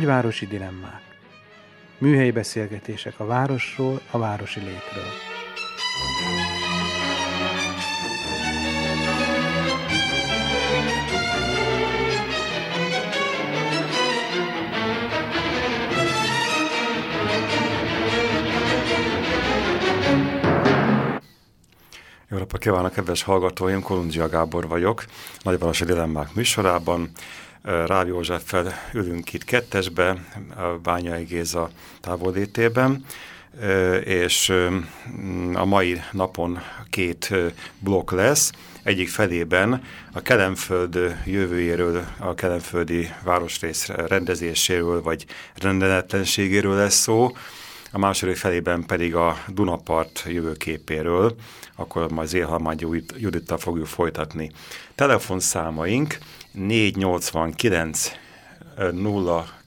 Nagyvárosi dilemmák. Műhelyi beszélgetések a városról, a városi létről. Jó napot kívánok, kedves hallgatóim! Kolundzsia Gábor vagyok, Nagyvárosi Dilemmák műsorában. Ráv Józseffel ülünk itt kettesbe, a Bányai Géza távolétében, és a mai napon két blokk lesz. Egyik felében a Kelemföld jövőjéről, a Kelemföldi városrész rendezéséről vagy rendeletlenségéről lesz szó, a második felében pedig a Dunapart jövőképéről, akkor majd Zélhalmágy Judittal fogjuk folytatni. Telefonszámaink 489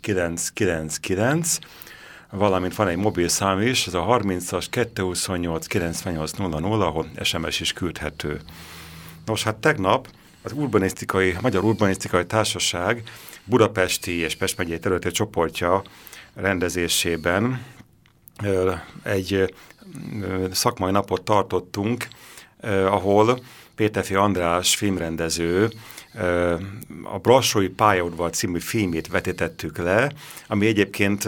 0999, valamint van egy mobil szám is, ez a 30-as 228 9800, ahol SMS is küldhető. Nos, hát tegnap az urbanisztikai, Magyar Urbanisztikai Társaság Budapesti és Pest megyei területi csoportja rendezésében egy szakmai napot tartottunk, ahol Péterfi András filmrendező a Brassói pályaudvar című filmét vetítettük le, ami egyébként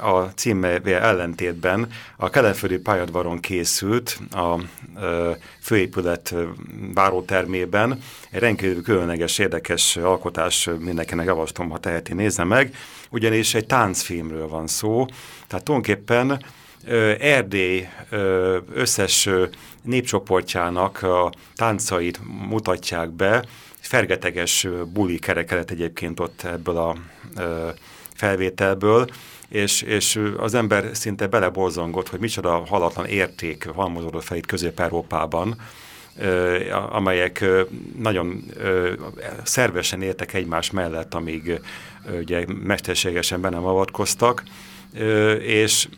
a címmel ellentétben a kelenföldi pályadvaron készült a főépület várótermében. Egy rendkívül különleges, érdekes alkotás mindenkinek javaslom, ha teheti, nézze meg, ugyanis egy táncfilmről van szó, tehát tulajdonképpen Erdély összes népcsoportjának a táncait mutatják be, fergeteges buli kerekelet egyébként ott ebből a felvételből, és, és az ember szinte beleborzongott, hogy micsoda halatlan érték halmozódott fel itt Közép-Európában, amelyek nagyon szervesen éltek egymás mellett, amíg ugye mesterségesen be nem avatkoztak, és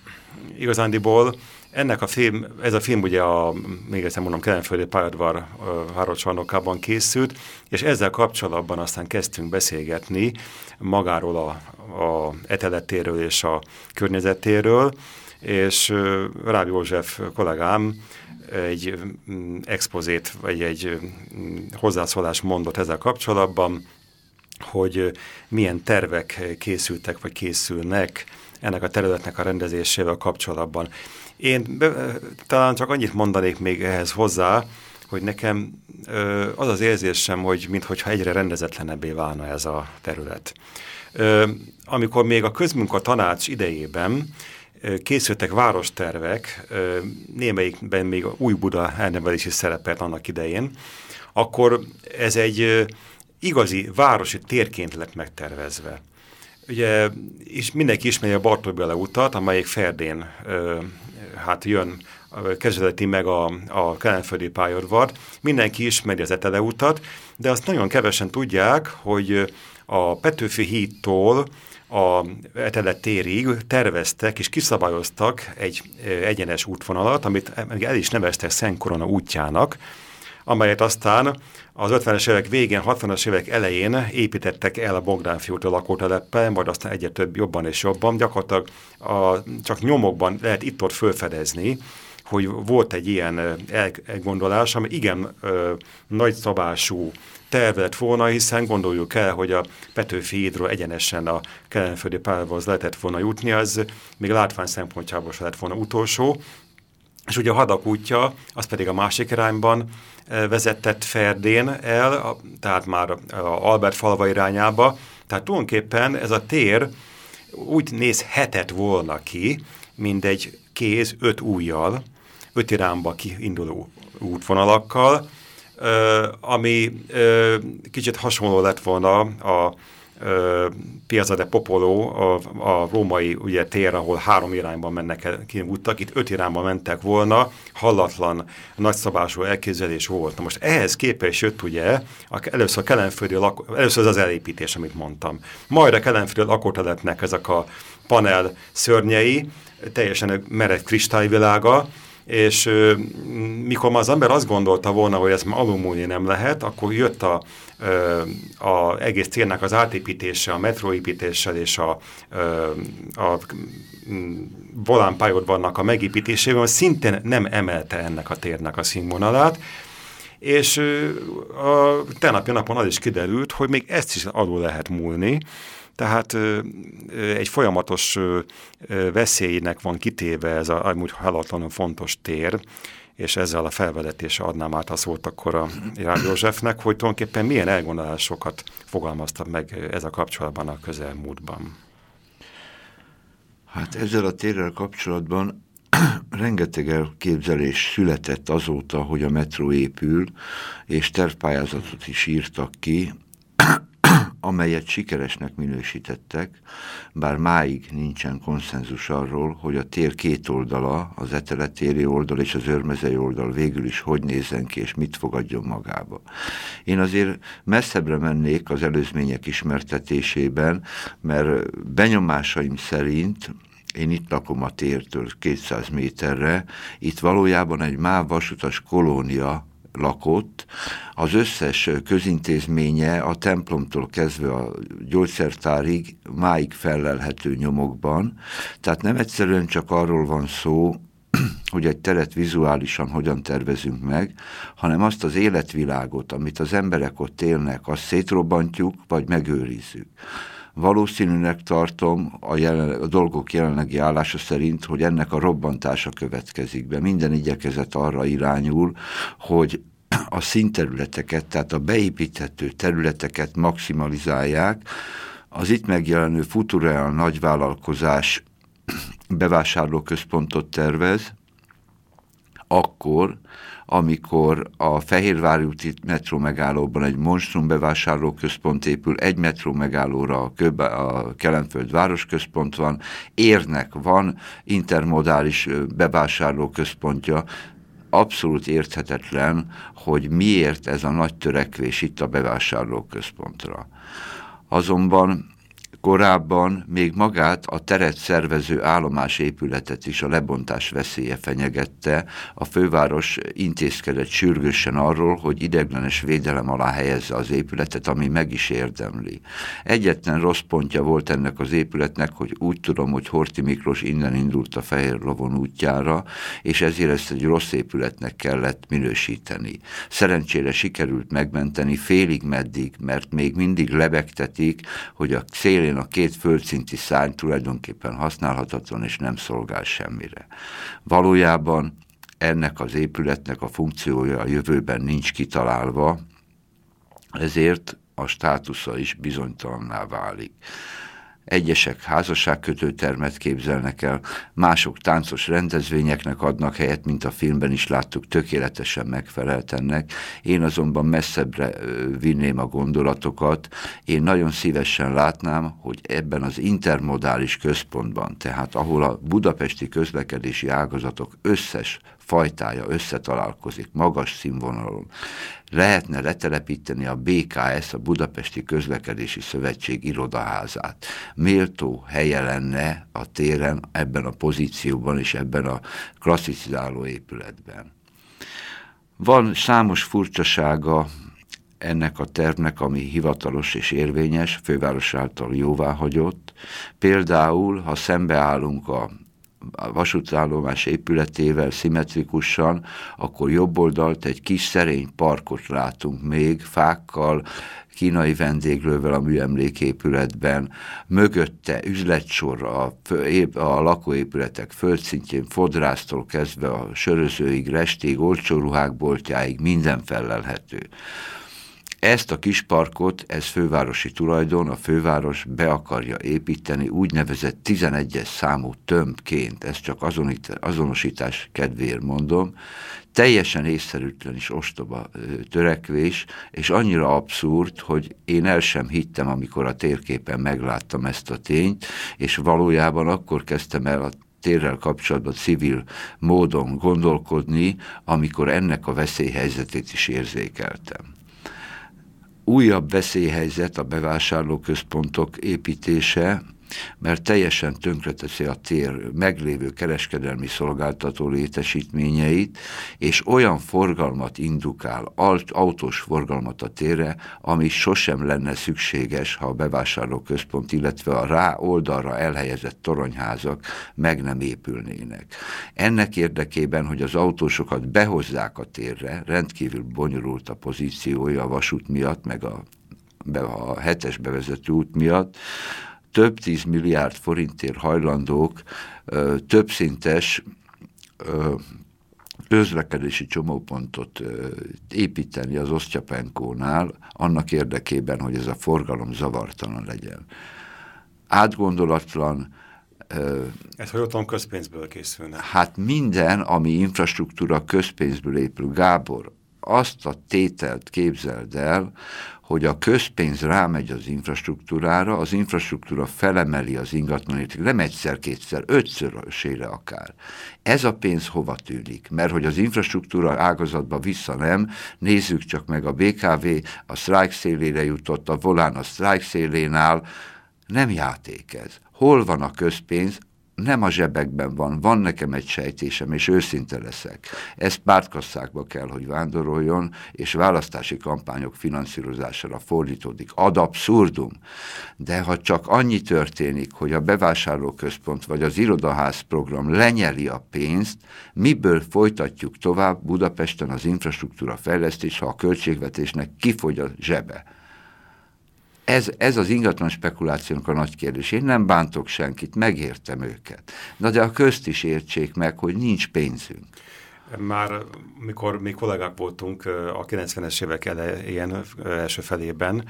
igazándiból ennek a film, ez a film ugye a, még egyszer mondom, Kelenföldi Pályadvar Hárocsvarnokában készült, és ezzel kapcsolatban aztán kezdtünk beszélgetni magáról a, a eteletéről és a környezetéről, és Rábi József kollégám egy mm, expozét, vagy egy mm, hozzászólás mondott ezzel kapcsolatban, hogy milyen tervek készültek, vagy készülnek ennek a területnek a rendezésével kapcsolatban. Én be, talán csak annyit mondanék még ehhez hozzá, hogy nekem ö, az az érzésem, hogy mintha egyre rendezetlenebbé válna ez a terület. Ö, amikor még a közmunka tanács idejében ö, készültek várostervek, ö, némelyikben még új Buda elnevelési szerepelt annak idején, akkor ez egy ö, igazi városi térként lett megtervezve. Ugye és mindenki ismeri a Bartóbele utat, amelyik Ferdén ö, hát jön, kezdeti meg a, a kelenföldi pályadvart. Mindenki ismeri az Etele utat, de azt nagyon kevesen tudják, hogy a Petőfi hídtól a Etele térig terveztek és kiszabályoztak egy egyenes útvonalat, amit el is neveztek Szent Korona útjának, amelyet aztán az 50-es évek végén, 60-as évek elején építettek el a Bogdán fiútól lakóteleppel, majd aztán egyre több jobban és jobban. Gyakorlatilag a, csak nyomokban lehet itt-ott fölfedezni, hogy volt egy ilyen elgondolás, ami igen ö, nagyszabású terv lett volna, hiszen gondoljuk el, hogy a Petőfi hídról egyenesen a kelenföldi pályahoz lehetett volna jutni, az még látvány szempontjából se lett volna utolsó, és ugye a hadak útja, az pedig a másik irányban vezetett Ferdén el, tehát már Albert falva irányába. Tehát tulajdonképpen ez a tér úgy nézhetett volna ki, mint egy kéz öt újjal, öt irányba kiinduló útvonalakkal, ami kicsit hasonló lett volna a Piazza de Popolo, a, a római ugye, tér, ahol három irányban mennek ki úttak, itt öt irányban mentek volna, hallatlan, nagyszabású elképzelés volt. Na most ehhez képest jött ugye először a kelenföldi lakó, először az, az elépítés, amit mondtam. Majd a kelenföldi lakóteletnek ezek a panel szörnyei, teljesen mered kristályvilága, és mikor ma az ember azt gondolta volna, hogy ez már alulmúlni nem lehet, akkor jött a, a egész célnak az átépítése, a metróépítéssel és a, a volánpályodbannak a megépítésével, szintén nem emelte ennek a térnek a színvonalát, és a tenapi napon az is kiderült, hogy még ezt is alul lehet múlni, tehát egy folyamatos veszélynek van kitéve ez a amúgy halatlanul fontos tér, és ezzel a felvedetése adnám át a szót akkor a Jár Józsefnek, hogy tulajdonképpen milyen elgondolásokat fogalmaztak meg ez a kapcsolatban a közelmúltban. Hát ezzel a térrel kapcsolatban rengeteg elképzelés született azóta, hogy a metró épül, és tervpályázatot is írtak ki, amelyet sikeresnek minősítettek, bár máig nincsen konszenzus arról, hogy a tér két oldala, az eteletéri oldal és az örmezei oldal végül is hogy nézzen ki, és mit fogadjon magába. Én azért messzebbre mennék az előzmények ismertetésében, mert benyomásaim szerint én itt lakom a tértől 200 méterre, itt valójában egy MÁV vasutas kolónia lakott, az összes közintézménye a templomtól kezdve a gyógyszertárig máig felelhető nyomokban, tehát nem egyszerűen csak arról van szó, hogy egy teret vizuálisan hogyan tervezünk meg, hanem azt az életvilágot, amit az emberek ott élnek, azt szétrobbantjuk, vagy megőrizzük. Valószínűnek tartom a, jelen, a dolgok jelenlegi állása szerint, hogy ennek a robbantása következik be. Minden igyekezet arra irányul, hogy a színterületeket, tehát a beépíthető területeket maximalizálják. Az itt megjelenő Futureal nagyvállalkozás bevásárlóközpontot tervez, akkor, amikor a Fehérvári úti metró megállóban egy monstrum bevásárlóközpont épül, egy metró megállóra a, Köbe, a Kelenföld városközpont van, érnek van intermodális bevásárlóközpontja, abszolút érthetetlen, hogy miért ez a nagy törekvés itt a bevásárlóközpontra. Azonban Korábban még magát a teret szervező állomásépületet is a lebontás veszélye fenyegette, a főváros intézkedett sürgősen arról, hogy ideglenes védelem alá helyezze az épületet, ami meg is érdemli. Egyetlen rossz pontja volt ennek az épületnek, hogy úgy tudom, hogy Horti Miklós innen indult a Fehér Lovon útjára, és ezért ezt egy rossz épületnek kellett minősíteni. Szerencsére sikerült megmenteni félig meddig, mert még mindig lebegtetik, hogy a szélén szélén a két földszinti szárny tulajdonképpen használhatatlan és nem szolgál semmire. Valójában ennek az épületnek a funkciója a jövőben nincs kitalálva, ezért a státusza is bizonytalanná válik. Egyesek házasságkötőtermet képzelnek el, mások táncos rendezvényeknek adnak helyet, mint a filmben is láttuk, tökéletesen megfelelt ennek. Én azonban messzebbre vinném a gondolatokat. Én nagyon szívesen látnám, hogy ebben az intermodális központban, tehát ahol a budapesti közlekedési ágazatok összes fajtája összetalálkozik magas színvonalon. Lehetne letelepíteni a BKS, a Budapesti Közlekedési Szövetség irodaházát. Méltó helye lenne a téren ebben a pozícióban és ebben a klasszicizáló épületben. Van számos furcsasága ennek a tervnek, ami hivatalos és érvényes, főváros által jóváhagyott. Például, ha szembeállunk a a vasútállomás épületével szimmetrikusan, akkor jobb oldalt egy kis szerény parkot látunk még, fákkal, kínai vendéglővel a műemléképületben, mögötte üzletsor a, a lakóépületek földszintjén, fodrásztól kezdve a sörözőig, restig, olcsó ruhák boltjáig minden felelhető. Ezt a kis parkot, ez fővárosi tulajdon, a főváros be akarja építeni úgynevezett 11-es számú tömbként, ez csak azonosítás kedvéért mondom, teljesen észszerűtlen és ostoba törekvés, és annyira abszurd, hogy én el sem hittem, amikor a térképen megláttam ezt a tényt, és valójában akkor kezdtem el a térrel kapcsolatban civil módon gondolkodni, amikor ennek a veszélyhelyzetét is érzékeltem újabb veszélyhelyzet a bevásárlóközpontok építése, mert teljesen tönkreteszi a tér meglévő kereskedelmi szolgáltató létesítményeit, és olyan forgalmat indukál, autós forgalmat a térre, ami sosem lenne szükséges, ha a bevásárlóközpont, illetve a rá oldalra elhelyezett toronyházak meg nem épülnének. Ennek érdekében, hogy az autósokat behozzák a térre, rendkívül bonyolult a pozíciója a vasút miatt, meg a, a hetes bevezető út miatt, több tíz milliárd forintért hajlandók többszintes közlekedési csomópontot építeni az Osztyapenkónál, annak érdekében, hogy ez a forgalom zavartalan legyen. Átgondolatlan, ez hogy otthon közpénzből készülne? Hát minden, ami infrastruktúra közpénzből épül. Gábor, azt a tételt képzeld el, hogy a közpénz rámegy az infrastruktúrára, az infrastruktúra felemeli az ingatlanért, nem egyszer, kétszer, ötszörösére akár. Ez a pénz hova tűnik? Mert hogy az infrastruktúra ágazatba vissza nem, nézzük csak meg a BKV, a sztrájk szélére jutott, a volán a sztrájk szélén áll, nem játék ez. Hol van a közpénz? Nem a zsebekben van, van nekem egy sejtésem, és őszinte leszek. Ez pártkasszákba kell, hogy vándoroljon, és választási kampányok finanszírozására fordítódik. Ad abszurdum. De ha csak annyi történik, hogy a bevásárlóközpont vagy az irodaház program lenyeli a pénzt, miből folytatjuk tovább Budapesten az infrastruktúra fejlesztés, ha a költségvetésnek kifogy a zsebe? Ez, ez az ingatlan spekulációnak a nagy kérdés. Én nem bántok senkit, megértem őket. Na de a közt is értsék meg, hogy nincs pénzünk. Már mikor mi kollégák voltunk a 90-es évek elején, első felében,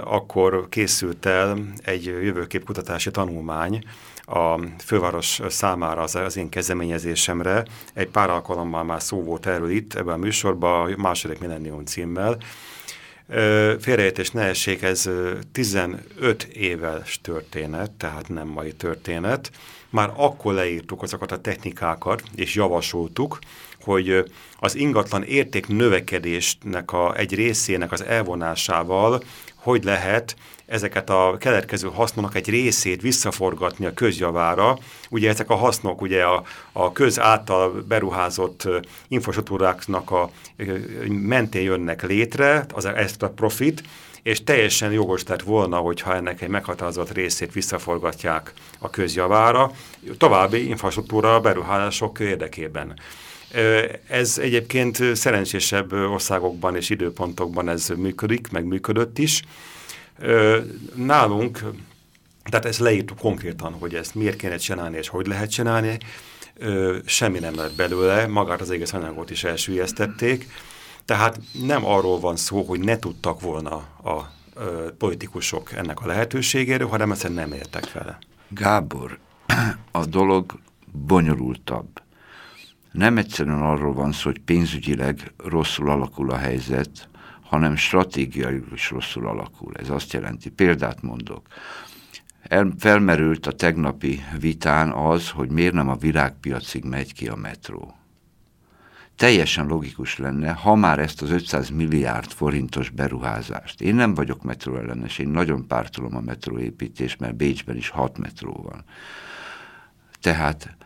akkor készült el egy jövőképkutatási tanulmány a főváros számára az, én kezdeményezésemre. Egy pár alkalommal már szó volt erről itt, ebben a műsorban, a második millennium címmel, Félreértés ne essék, ez 15 éves történet, tehát nem mai történet. Már akkor leírtuk azokat a technikákat, és javasoltuk, hogy az ingatlan érték növekedésnek a, egy részének az elvonásával hogy lehet ezeket a keletkező hasznoknak egy részét visszaforgatni a közjavára. Ugye ezek a hasznok ugye a, a köz által beruházott infrastruktúráknak a mentén jönnek létre, az ezt a profit, és teljesen jogos lett volna, hogyha ennek egy meghatározott részét visszaforgatják a közjavára, további infrastruktúra beruházások érdekében. Ez egyébként szerencsésebb országokban és időpontokban ez működik, meg működött is. Nálunk, tehát ezt leírtuk konkrétan, hogy ezt miért kéne csinálni és hogy lehet csinálni, semmi nem lett belőle, magát az egész anyagot is elsüllyesztették, tehát nem arról van szó, hogy ne tudtak volna a politikusok ennek a lehetőségéről, hanem ezt nem értek vele. Gábor, a dolog bonyolultabb. Nem egyszerűen arról van szó, hogy pénzügyileg rosszul alakul a helyzet, hanem stratégiai is rosszul alakul. Ez azt jelenti, példát mondok, El, felmerült a tegnapi vitán az, hogy miért nem a virágpiacig megy ki a metró. Teljesen logikus lenne, ha már ezt az 500 milliárd forintos beruházást. Én nem vagyok metró ellenes, én nagyon pártolom a metróépítést, mert Bécsben is hat metró van. Tehát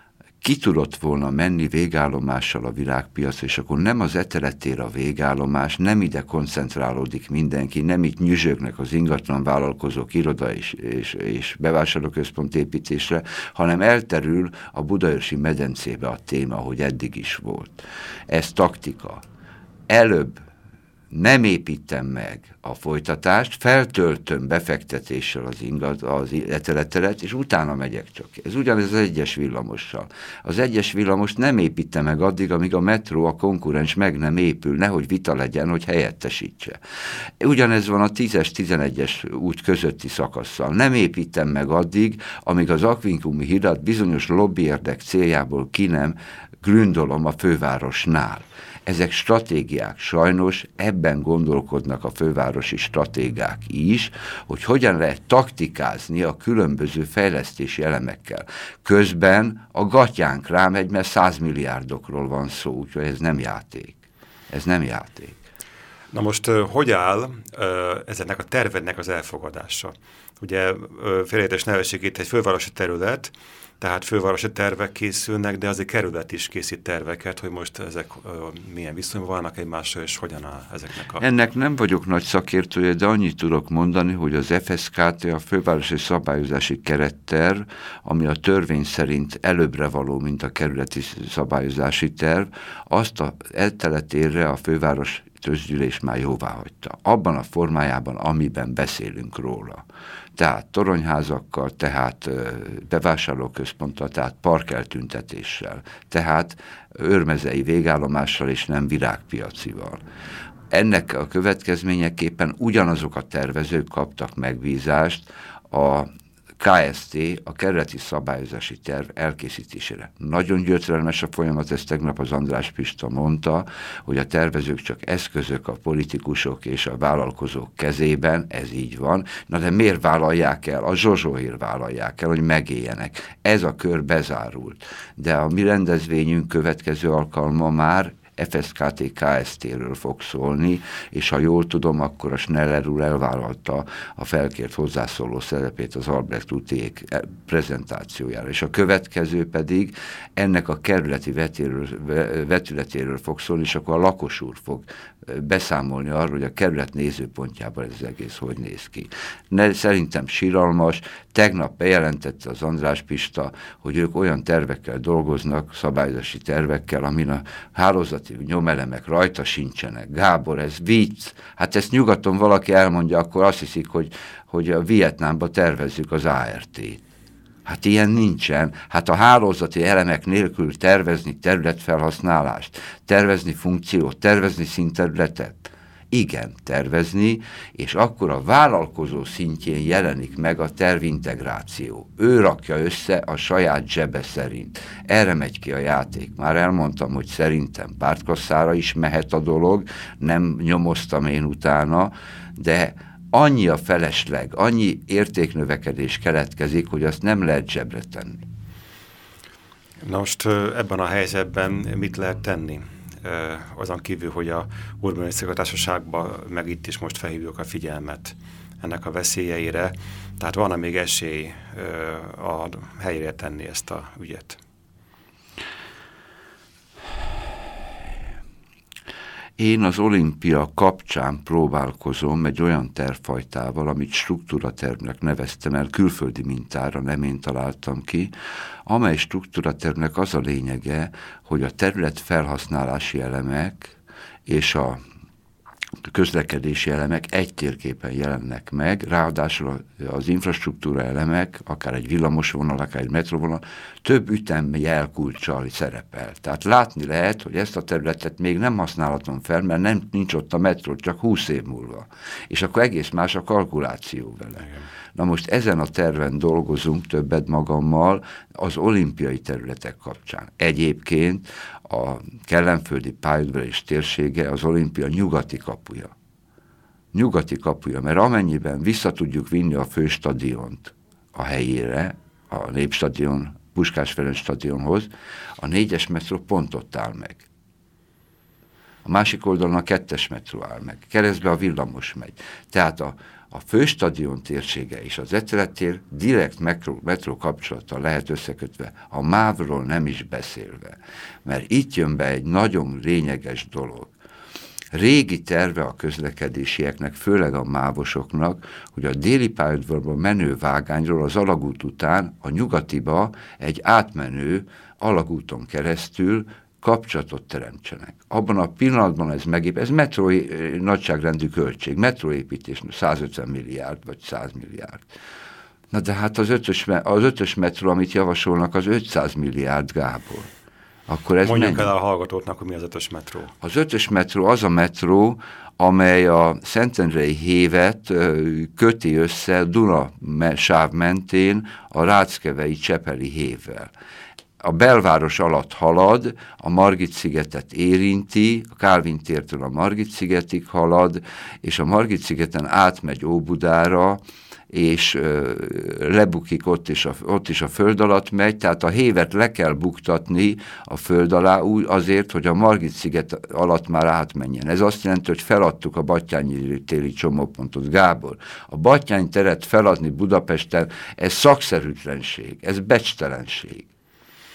ki tudott volna menni végállomással a világpiac, és akkor nem az eteletér a végállomás, nem ide koncentrálódik mindenki, nem itt nyüzsögnek az ingatlan vállalkozók iroda és, és, és bevásárlóközpont építésre, hanem elterül a budaörsi medencébe a téma, hogy eddig is volt. Ez taktika. Előbb nem építem meg a folytatást, feltöltöm befektetéssel az ingat, az eteleteret, és utána megyek csak. Ez ugyanez az egyes villamossal. Az egyes villamos nem építem meg addig, amíg a metró, a konkurens meg nem épül, nehogy vita legyen, hogy helyettesítse. Ugyanez van a 10-es, 11-es út közötti szakasszal. Nem építem meg addig, amíg az akvinkumi hidat bizonyos lobbyérdek céljából ki nem gründolom a fővárosnál. Ezek stratégiák, sajnos ebben gondolkodnak a fővárosi stratégák is, hogy hogyan lehet taktikázni a különböző fejlesztési elemekkel. Közben a gatyánk rámegy, mert 100 milliárdokról van szó, úgyhogy ez nem játék. Ez nem játék. Na most hogy áll ezeknek a tervednek az elfogadása? Ugye félreértés neveség itt egy fővárosi terület, tehát fővárosi tervek készülnek, de azért kerület is készít terveket, hogy most ezek uh, milyen viszonyban vannak egymással, és hogyan áll ezeknek a... Ennek nem vagyok nagy szakértője, de annyit tudok mondani, hogy az FSKT a fővárosi szabályozási keretterv, ami a törvény szerint előbbre való, mint a kerületi szabályozási terv, azt a elteletérre a főváros közgyűlés már jóvá hagyta. Abban a formájában, amiben beszélünk róla tehát toronyházakkal, tehát bevásárlóközponttal, tehát parkeltüntetéssel, tehát örmezei végállomással és nem virágpiacival. Ennek a következményeképpen ugyanazok a tervezők kaptak megbízást a KST a kerületi szabályozási terv elkészítésére. Nagyon gyötrelmes a folyamat, ezt tegnap az András Pista mondta, hogy a tervezők csak eszközök a politikusok és a vállalkozók kezében, ez így van. Na de miért vállalják el? A zsozsóért vállalják el, hogy megéljenek. Ez a kör bezárult. De a mi rendezvényünk következő alkalma már FSKT KST-ről fog szólni, és ha jól tudom, akkor a Schneller úr elvállalta a felkért hozzászóló szerepét az Albrecht útiék prezentációjára, és a következő pedig ennek a kerületi vetéről, vetületéről fog szólni, és akkor a lakos úr fog beszámolni arról, hogy a kerület nézőpontjában ez egész hogy néz ki. Ne, szerintem síralmas, tegnap bejelentette az András Pista, hogy ők olyan tervekkel dolgoznak, szabályozási tervekkel, amin a hálózati nyomelemek rajta sincsenek. Gábor, ez vicc. Hát ezt nyugaton valaki elmondja, akkor azt hiszik, hogy, hogy a Vietnámba tervezzük az ART-t. Hát ilyen nincsen. Hát a hálózati elemek nélkül tervezni területfelhasználást, tervezni funkciót, tervezni színterületet. Igen, tervezni, és akkor a vállalkozó szintjén jelenik meg a tervintegráció. Ő rakja össze a saját zsebe szerint. Erre megy ki a játék. Már elmondtam, hogy szerintem pártkasszára is mehet a dolog, nem nyomoztam én utána, de annyi a felesleg, annyi értéknövekedés keletkezik, hogy azt nem lehet zsebre tenni. Na most ebben a helyzetben mit lehet tenni? Azon kívül, hogy a urbanisztikai társaságban meg itt is most felhívjuk a figyelmet ennek a veszélyeire. Tehát van-e még esély a helyére tenni ezt a ügyet? Én az olimpia kapcsán próbálkozom egy olyan tervfajtával, amit struktúratervnek neveztem el, külföldi mintára nem én találtam ki, amely struktúratervnek az a lényege, hogy a terület felhasználási elemek és a közlekedési elemek egy térképen jelennek meg, ráadásul az infrastruktúra elemek, akár egy villamosvonal, akár egy metrovonal, több ütem jelkulcsal szerepel. Tehát látni lehet, hogy ezt a területet még nem használhatom fel, mert nem, nincs ott a metró, csak 20 év múlva. És akkor egész más a kalkuláció vele. Igen. Na most ezen a terven dolgozunk többet magammal az olimpiai területek kapcsán. Egyébként a kellenföldi pályaudvarás térsége az olimpia nyugati kapuja. Nyugati kapuja, mert amennyiben vissza tudjuk vinni a főstadiont a helyére, a Népstadion, Puskás Ferenc stadionhoz, a négyes metró pont ott áll meg. A másik oldalon a kettes metró áll meg. Keresztbe a villamos megy. Tehát a, a főstadion térsége és az tér direkt metró, metró kapcsolattal lehet összekötve, a mávról nem is beszélve. Mert itt jön be egy nagyon lényeges dolog. Régi terve a közlekedésieknek, főleg a mávosoknak, hogy a déli pályaudvarban menő vágányról az alagút után a nyugatiba egy átmenő alagúton keresztül kapcsolatot teremtsenek. Abban a pillanatban ez megép, ez metró nagyságrendű költség, metróépítés 150 milliárd vagy 100 milliárd. Na de hát az ötös, az ötös metró, amit javasolnak, az 500 milliárd Gábor. Akkor ez Mondjuk mennyi? el a hallgatóknak, hogy mi az ötös metró. Az ötös metró az a metró, amely a Szentendrei hévet köti össze Duna sáv mentén a Ráckevei Csepeli hévvel a belváros alatt halad, a Margit-szigetet érinti, a Kálvin tértől a Margit-szigetig halad, és a Margit-szigeten átmegy Óbudára, és lebukik ott is, a, ott is a föld alatt megy, tehát a hévet le kell buktatni a föld alá úgy azért, hogy a Margit sziget alatt már átmenjen. Ez azt jelenti, hogy feladtuk a Battyányi téli csomópontot. Gábor, a Battyány teret feladni Budapesten, ez szakszerűtlenség, ez becstelenség.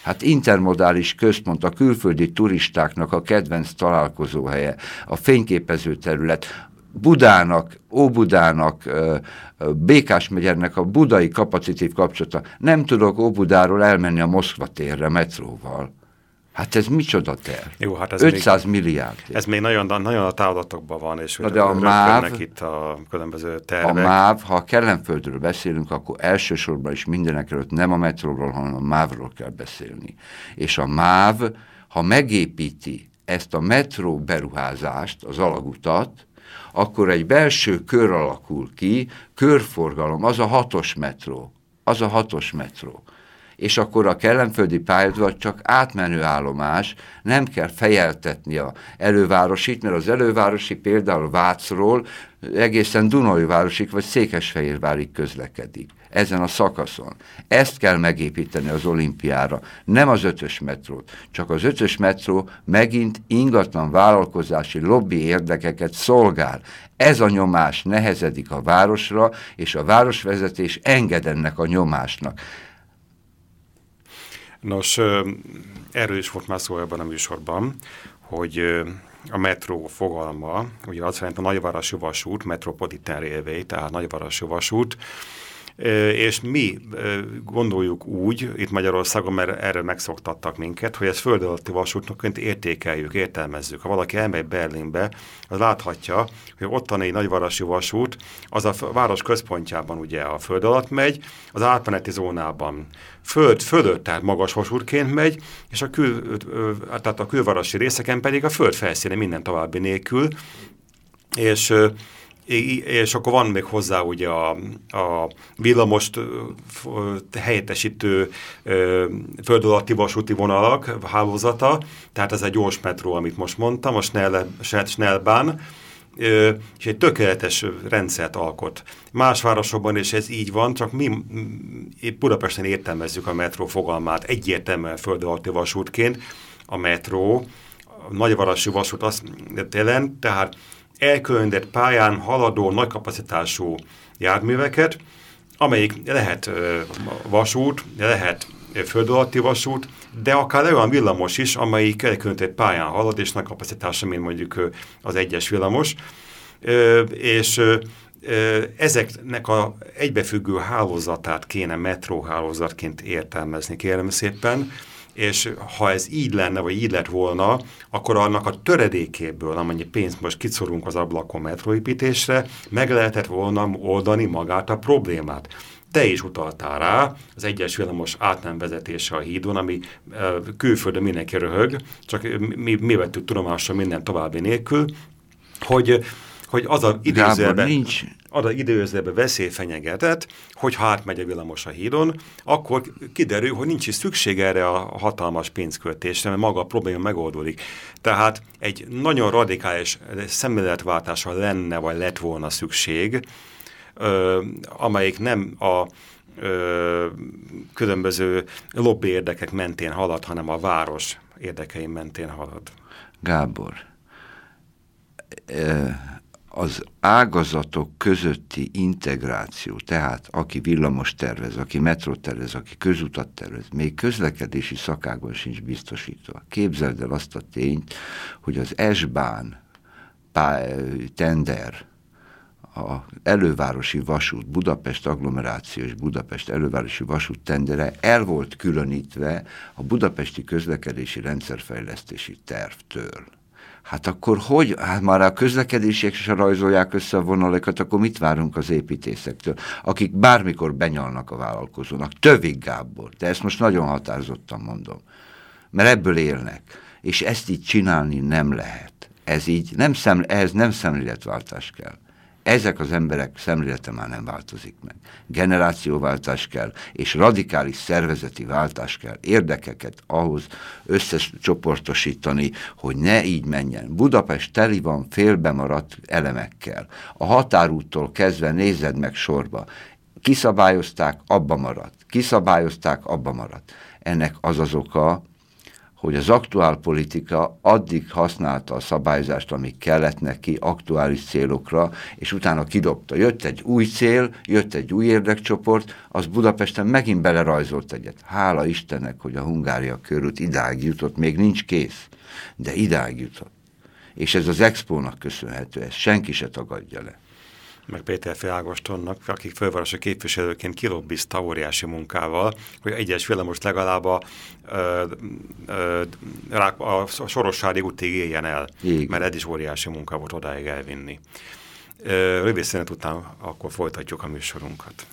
Hát intermodális központ, a külföldi turistáknak a kedvenc találkozóhelye, a fényképező terület, Budának, Óbudának, Békás megyernek a budai kapacitív kapcsolata. Nem tudok Óbudáról elmenni a Moszkva térre metróval. Hát ez micsoda terv? Jó, hát ez 500 még, milliárd. Ez még nagyon, nagyon a távodatokban van, és de a MÁV, itt a különböző tervek. A MÁV, ha a Kellenföldről beszélünk, akkor elsősorban is mindenek előtt nem a metróról, hanem a MÁV-ról kell beszélni. És a MÁV, ha megépíti ezt a metró beruházást, az alagutat, akkor egy belső kör alakul ki, körforgalom, az a hatos metró, az a hatos metró. És akkor a kellemföldi pályadvar csak átmenő állomás, nem kell fejeltetni a elővárosit, mert az elővárosi például Vácról egészen Dunajvárosig vagy Székesfehérvárig közlekedik ezen a szakaszon. Ezt kell megépíteni az olimpiára, nem az ötös metrót. Csak az ötös metró megint ingatlan vállalkozási lobby érdekeket szolgál. Ez a nyomás nehezedik a városra, és a városvezetés enged ennek a nyomásnak. Nos, erről is volt már szó ebben a műsorban, hogy a metró fogalma, ugye az szerint a nagyvárosi vasút, metropolitán railway, tehát nagyvárosi vasút, és mi gondoljuk úgy, itt Magyarországon, mert erre megszoktattak minket, hogy ezt föld alatti vasútnak értékeljük, értelmezzük. Ha valaki elmegy Berlinbe, az láthatja, hogy ottani nagyvárosi vasút, az a város központjában ugye a föld alatt megy, az átmeneti zónában föld fölött, tehát magas vasútként megy, és a, kül, tehát a külvárosi részeken pedig a föld felszíne minden további nélkül, és és akkor van még hozzá ugye a, a villamost helyettesítő föld alatti vasúti vonalak hálózata, tehát ez egy gyors metró, amit most mondtam, a Schnell, Schnellbahn, és egy tökéletes rendszert alkot. Más városokban is ez így van, csak mi Budapesten értelmezzük a metró fogalmát egyértelműen föld alatti vasútként. A metró, a nagyvárosi vasút azt jelent, tehát elkülönített pályán haladó nagykapacitású járműveket, amelyik lehet vasút, lehet föld alatti vasút, de akár olyan villamos is, amelyik elkülönített pályán halad, és nagy kapacitása, mint mondjuk az egyes villamos, és ezeknek a egybefüggő hálózatát kéne metróhálózatként értelmezni, kérem szépen, és ha ez így lenne, vagy így lett volna, akkor annak a töredékéből, amennyi pénzt most kiszorunk az ablakon metróépítésre, meg lehetett volna oldani magát a problémát. Te is utaltál rá, az egyes villamos át nem vezetése a hídon, ami külföldön mindenki röhög, csak mi, mi vettük tudomásra minden további nélkül, hogy hogy az a idézőben, nincs. Az a időzőben veszély fenyegetett, hogy ha átmegy a villamos a hídon, akkor kiderül, hogy nincs is szükség erre a hatalmas pénzköltésre, mert maga a probléma megoldódik. Tehát egy nagyon radikális szemléletváltásra lenne, vagy lett volna szükség, ö, amelyik nem a ö, különböző lobby érdekek mentén halad, hanem a város érdekeim mentén halad. Gábor, az ágazatok közötti integráció, tehát aki villamos tervez, aki metrót tervez, aki közutat tervez, még közlekedési szakákban sincs biztosítva. Képzeld el azt a tényt, hogy az S-bán tender, a elővárosi vasút, Budapest agglomeráció és Budapest elővárosi vasút tendere el volt különítve a budapesti közlekedési rendszerfejlesztési tervtől Hát akkor hogy? Hát már a közlekedések se rajzolják össze a vonalakat, akkor mit várunk az építészektől, akik bármikor benyalnak a vállalkozónak. Tövig Gábor, de ezt most nagyon határozottan mondom. Mert ebből élnek. És ezt így csinálni nem lehet. Ez így, nem szem, ehhez nem szemléletváltás kell ezek az emberek szemlélete már nem változik meg. Generációváltás kell, és radikális szervezeti váltás kell, érdekeket ahhoz összecsoportosítani, hogy ne így menjen. Budapest teli van félbe maradt elemekkel. A határúttól kezdve nézed meg sorba. Kiszabályozták, abba maradt. Kiszabályozták, abba maradt. Ennek az az oka, hogy az aktuál politika addig használta a szabályzást, amik kellett neki aktuális célokra, és utána kidobta. Jött egy új cél, jött egy új érdekcsoport, az Budapesten megint belerajzolt egyet. Hála Istennek, hogy a Hungária körút idáig jutott, még nincs kész, de idáig jutott. És ez az expónak köszönhető, ezt senki se tagadja le meg Péter Fiágostonnak, akik fővárosi képviselőként kilobbizta óriási munkával, hogy egyes villamos legalább a, a, a, a Sorossári útig éljen el, Igen. mert ez is óriási munka volt odáig elvinni. Rövid szünet után akkor folytatjuk a műsorunkat.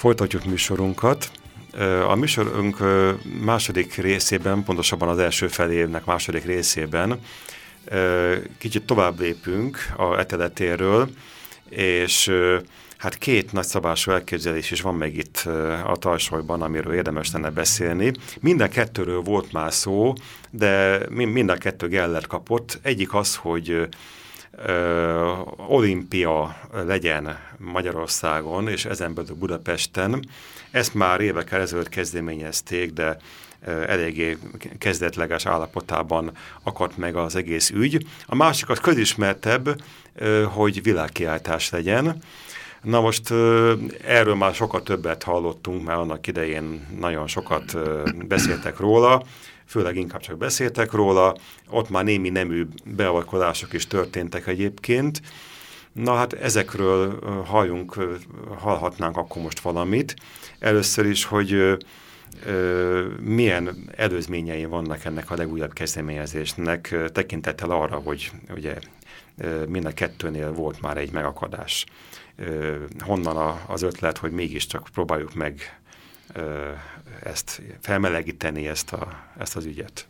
Folytatjuk műsorunkat. A műsorunk második részében, pontosabban az első felének második részében kicsit tovább lépünk a eteletéről, és hát két nagyszabású elképzelés is van meg itt a tajsolyban, amiről érdemes lenne beszélni. Minden kettőről volt már szó, de minden kettő Geller kapott. Egyik az, hogy ö, olimpia legyen Magyarországon, és ezen belül Budapesten. Ezt már évekkel ezelőtt kezdeményezték, de eléggé kezdetleges állapotában akadt meg az egész ügy. A másik az közismertebb, hogy világkiáltás legyen. Na most erről már sokat többet hallottunk, mert annak idején nagyon sokat beszéltek róla, főleg inkább csak beszéltek róla, ott már némi nemű beavatkozások is történtek egyébként. Na hát ezekről halljunk, hallhatnánk akkor most valamit. Először is, hogy milyen előzményei vannak ennek a legújabb kezdeményezésnek, tekintettel arra, hogy ugye mind a kettőnél volt már egy megakadás. Honnan az ötlet, hogy mégiscsak próbáljuk meg ezt felmelegíteni, ezt, a, ezt az ügyet?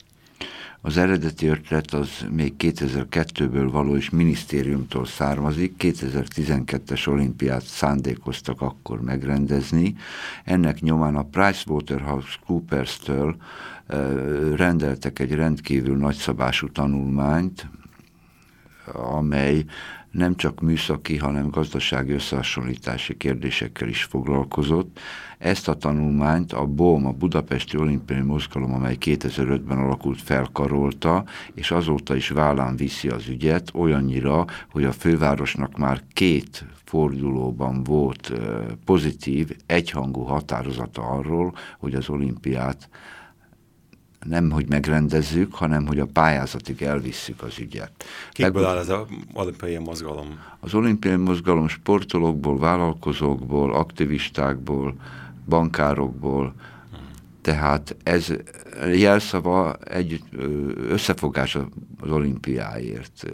Az eredeti ötlet az még 2002-ből való és minisztériumtól származik. 2012-es olimpiát szándékoztak akkor megrendezni. Ennek nyomán a PricewaterhouseCoopers-től rendeltek egy rendkívül nagyszabású tanulmányt, amely nem csak műszaki, hanem gazdasági összehasonlítási kérdésekkel is foglalkozott. Ezt a tanulmányt a BOM, a Budapesti Olimpiai Mozgalom, amely 2005-ben alakult, felkarolta, és azóta is vállán viszi az ügyet, olyannyira, hogy a fővárosnak már két fordulóban volt pozitív, egyhangú határozata arról, hogy az olimpiát nem, hogy megrendezzük, hanem, hogy a pályázatig elvisszük az ügyet. Kikből áll ez az olimpiai mozgalom? Az olimpiai mozgalom sportolókból, vállalkozókból, aktivistákból, bankárokból, tehát ez jelszava egy összefogás az olimpiáért,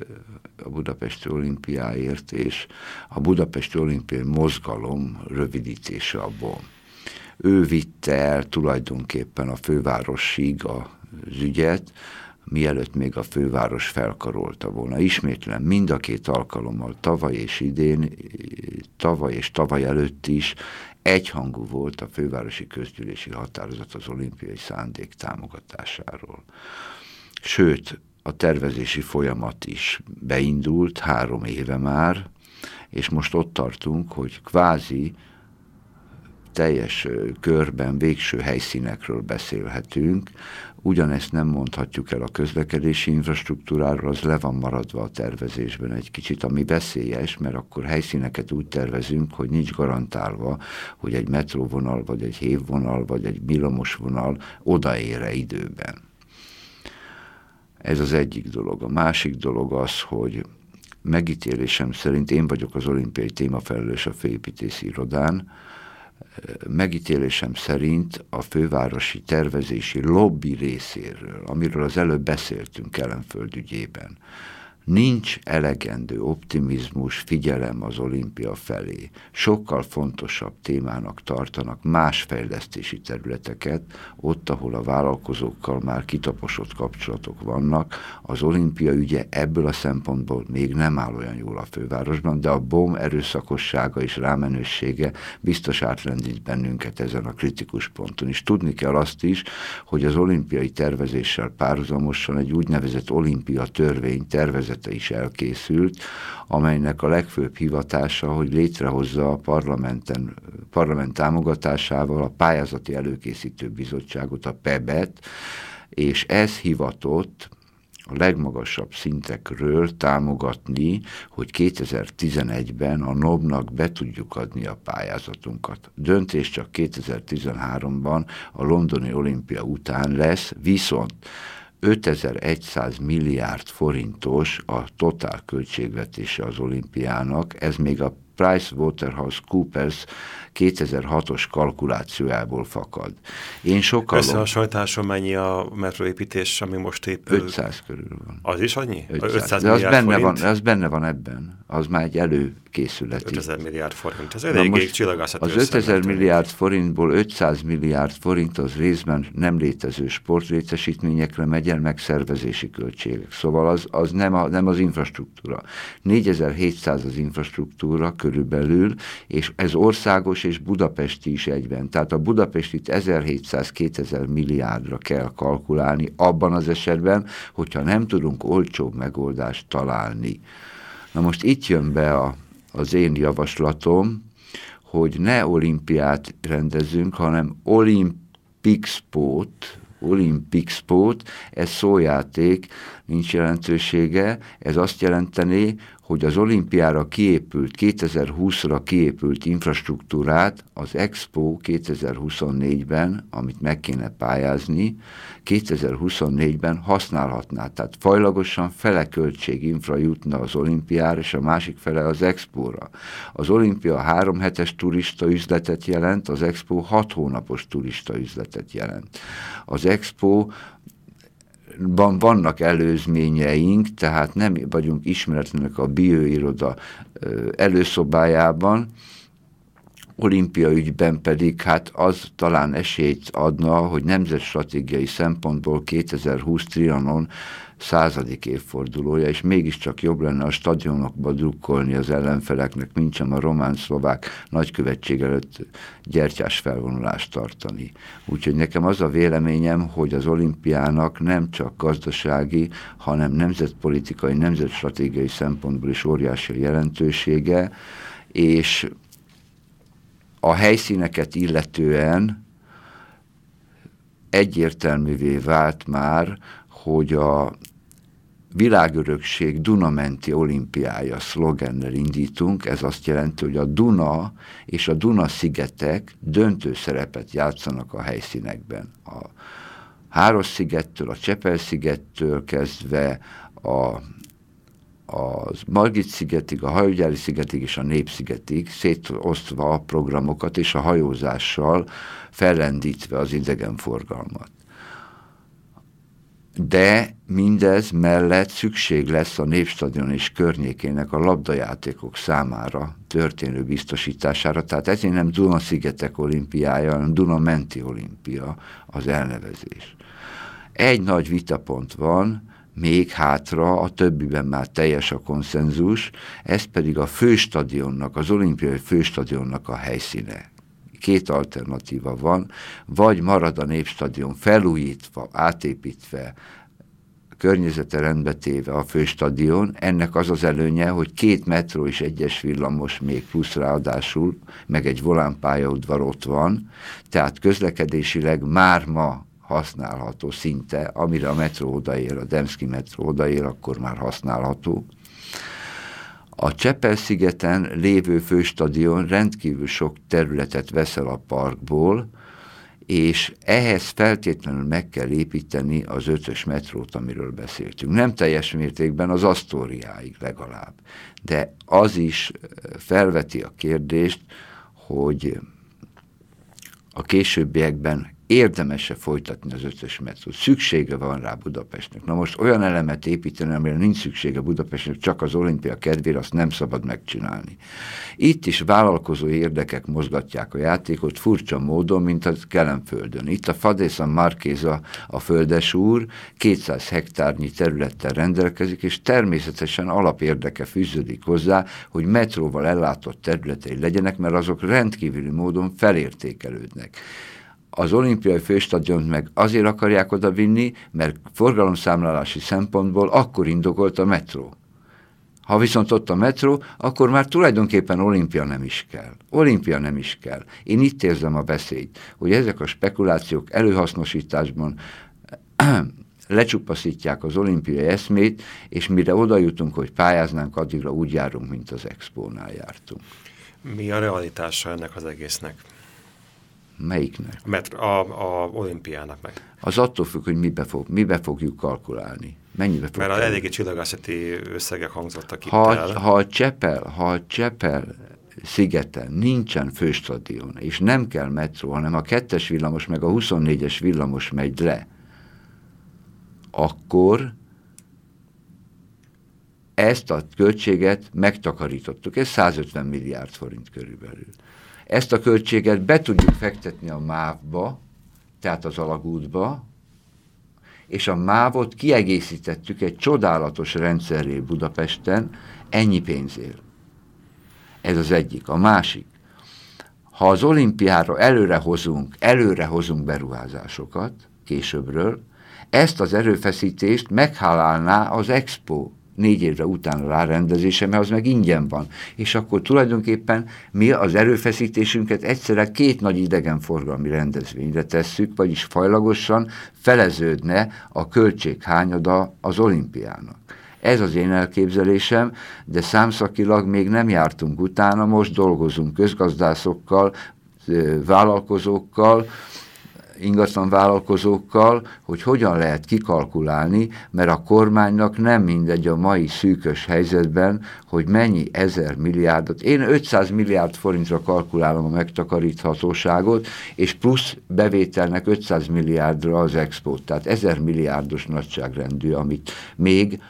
a Budapesti olimpiáért, és a Budapesti olimpiai mozgalom rövidítése abból ő vitte el tulajdonképpen a fővárosig az ügyet, mielőtt még a főváros felkarolta volna. Ismétlen mind a két alkalommal, tavaly és idén, tavaly és tavaly előtt is egyhangú volt a fővárosi közgyűlési határozat az olimpiai szándék támogatásáról. Sőt, a tervezési folyamat is beindult három éve már, és most ott tartunk, hogy kvázi teljes körben végső helyszínekről beszélhetünk, ugyanezt nem mondhatjuk el a közlekedési infrastruktúráról, az le van maradva a tervezésben egy kicsit, ami veszélyes, mert akkor helyszíneket úgy tervezünk, hogy nincs garantálva, hogy egy metróvonal, vagy egy hévvonal, vagy egy villamosvonal odaére időben. Ez az egyik dolog. A másik dolog az, hogy megítélésem szerint én vagyok az olimpiai témafelelős a főépítési irodán, megítélésem szerint a fővárosi tervezési lobby részéről, amiről az előbb beszéltünk Kelenföld ügyében, Nincs elegendő optimizmus, figyelem az olimpia felé. Sokkal fontosabb témának tartanak más fejlesztési területeket, ott, ahol a vállalkozókkal már kitaposott kapcsolatok vannak. Az olimpia ügye ebből a szempontból még nem áll olyan jól a fővárosban, de a BOM erőszakossága és rámenősége biztos átrendít bennünket ezen a kritikus ponton. És tudni kell azt is, hogy az olimpiai tervezéssel párhuzamosan egy úgynevezett olimpia törvény tervezett tervezete is elkészült, amelynek a legfőbb hivatása, hogy létrehozza a parlamenten, parlament támogatásával a pályázati előkészítő bizottságot, a PEBET, és ez hivatott a legmagasabb szintekről támogatni, hogy 2011-ben a NOB-nak be tudjuk adni a pályázatunkat. Döntés csak 2013-ban a londoni olimpia után lesz, viszont 5100 milliárd forintos a totál költségvetése az olimpiának, ez még a Price Waterhouse Coopers 2006-os kalkulációjából fakad. Én sokkal... Összehasonlításon mennyi a metroépítés, ami most épül? 500 körül van. Az is annyi? 500. 500 De az benne, van, az benne van ebben. az már egy előkészületi. 5000 milliárd forint, ez eléggé csillagászati Az 5000 milliárd forintból 500 milliárd forint az részben nem létező sportrétesítményekre megy el, meg szervezési költségek. Szóval az, az nem, a, nem az infrastruktúra. 4700 az infrastruktúra körülbelül, és ez országos és budapesti is egyben. Tehát a budapestit 1700-2000 milliárdra kell kalkulálni abban az esetben, hogyha nem tudunk olcsóbb megoldást találni. Na most itt jön be a, az én javaslatom, hogy ne olimpiát rendezünk, hanem olimpixpót, olimpixpót, ez szójáték, nincs jelentősége, ez azt jelenteni, hogy az olimpiára kiépült, 2020-ra kiépült infrastruktúrát az Expo 2024-ben, amit meg kéne pályázni, 2024-ben használhatná. Tehát fajlagosan fele költség infra jutna az olimpiára, és a másik fele az Expo-ra. Az olimpia három hetes turista üzletet jelent, az Expo hat hónapos turista üzletet jelent. Az Expo van, vannak előzményeink, tehát nem vagyunk ismeretlenek a bioiroda előszobájában, olimpia ügyben pedig hát az talán esélyt adna, hogy nemzetstratégiai szempontból 2020 Trianon századik évfordulója, és mégiscsak jobb lenne a stadionokba drukkolni az ellenfeleknek, mint sem a román-szlovák nagykövetség előtt gyertyás felvonulást tartani. Úgyhogy nekem az a véleményem, hogy az olimpiának nem csak gazdasági, hanem nemzetpolitikai, nemzetstratégiai szempontból is óriási jelentősége, és a helyszíneket illetően egyértelművé vált már, hogy a világörökség Dunamenti olimpiája szlogennel indítunk, ez azt jelenti, hogy a Duna és a Duna-szigetek döntő szerepet játszanak a helyszínekben. A Háros-szigettől, a Csepel-szigettől kezdve a a Margit-szigetig, a Hajógyári-szigetig és a Népszigetig szétosztva a programokat és a hajózással fellendítve az idegenforgalmat de mindez mellett szükség lesz a Népstadion és környékének a labdajátékok számára történő biztosítására, tehát ezért nem Duna-szigetek olimpiája, hanem Duna-menti olimpia az elnevezés. Egy nagy vitapont van, még hátra, a többiben már teljes a konszenzus, ez pedig a főstadionnak, az olimpiai főstadionnak a helyszíne két alternatíva van, vagy marad a Népstadion felújítva, átépítve, környezete rendbe téve a főstadion, ennek az az előnye, hogy két metró és egyes villamos még plusz ráadásul, meg egy volánpályaudvar ott van, tehát közlekedésileg már ma használható szinte, amire a metró odaér, a Demszki metró odaér, akkor már használható. A Csepel-szigeten lévő főstadion rendkívül sok területet veszel a parkból, és ehhez feltétlenül meg kell építeni az ötös metrót, amiről beszéltünk. Nem teljes mértékben az Asztóriáig legalább, de az is felveti a kérdést, hogy a későbbiekben érdemese folytatni az ötös metrót. Szüksége van rá Budapestnek. Na most olyan elemet építeni, amire nincs szüksége Budapestnek, csak az olimpia kedvére, azt nem szabad megcsinálni. Itt is vállalkozó érdekek mozgatják a játékot furcsa módon, mint a Kelemföldön. Itt a Fadészan Markéza a földesúr 200 hektárnyi területtel rendelkezik, és természetesen alapérdeke fűződik hozzá, hogy metróval ellátott területei legyenek, mert azok rendkívüli módon felértékelődnek az olimpiai főstadiont meg azért akarják oda vinni, mert forgalomszámlálási szempontból akkor indokolt a metró. Ha viszont ott a metró, akkor már tulajdonképpen olimpia nem is kell. Olimpia nem is kell. Én itt érzem a beszéd, hogy ezek a spekulációk előhasznosításban lecsupaszítják az olimpiai eszmét, és mire oda jutunk, hogy pályáznánk, addigra úgy járunk, mint az expónál jártunk. Mi a realitása ennek az egésznek? Melyiknek? Mert a, a olimpiának meg. Az attól függ, hogy mibe, fog, mibe fogjuk kalkulálni. Mennyibe fog Mert az eléggé csillagászati összegek hangzottak itt ha, el. Ha a Csepel, ha a Csepel szigeten nincsen főstadion, és nem kell metró, hanem a kettes villamos meg a 24-es villamos megy le, akkor ezt a költséget megtakarítottuk. Ez 150 milliárd forint körülbelül. Ezt a költséget be tudjuk fektetni a MÁV-ba, tehát az alagútba, és a mávot kiegészítettük egy csodálatos rendszerré Budapesten, ennyi pénzért. Ez az egyik. A másik, ha az olimpiára előre hozunk, előre hozunk beruházásokat későbbről, ezt az erőfeszítést meghálálná az Expo négy évre utána rárendezése, mert az meg ingyen van. És akkor tulajdonképpen mi az erőfeszítésünket egyszerre két nagy idegenforgalmi rendezvényre tesszük, vagyis fajlagosan feleződne a költséghányada az olimpiának. Ez az én elképzelésem, de számszakilag még nem jártunk utána, most dolgozunk közgazdászokkal, vállalkozókkal, ingatlan vállalkozókkal, hogy hogyan lehet kikalkulálni, mert a kormánynak nem mindegy a mai szűkös helyzetben, hogy mennyi ezer milliárdot. Én 500 milliárd forintra kalkulálom a megtakaríthatóságot, és plusz bevételnek 500 milliárdra az export, tehát ezer milliárdos nagyságrendű, amit még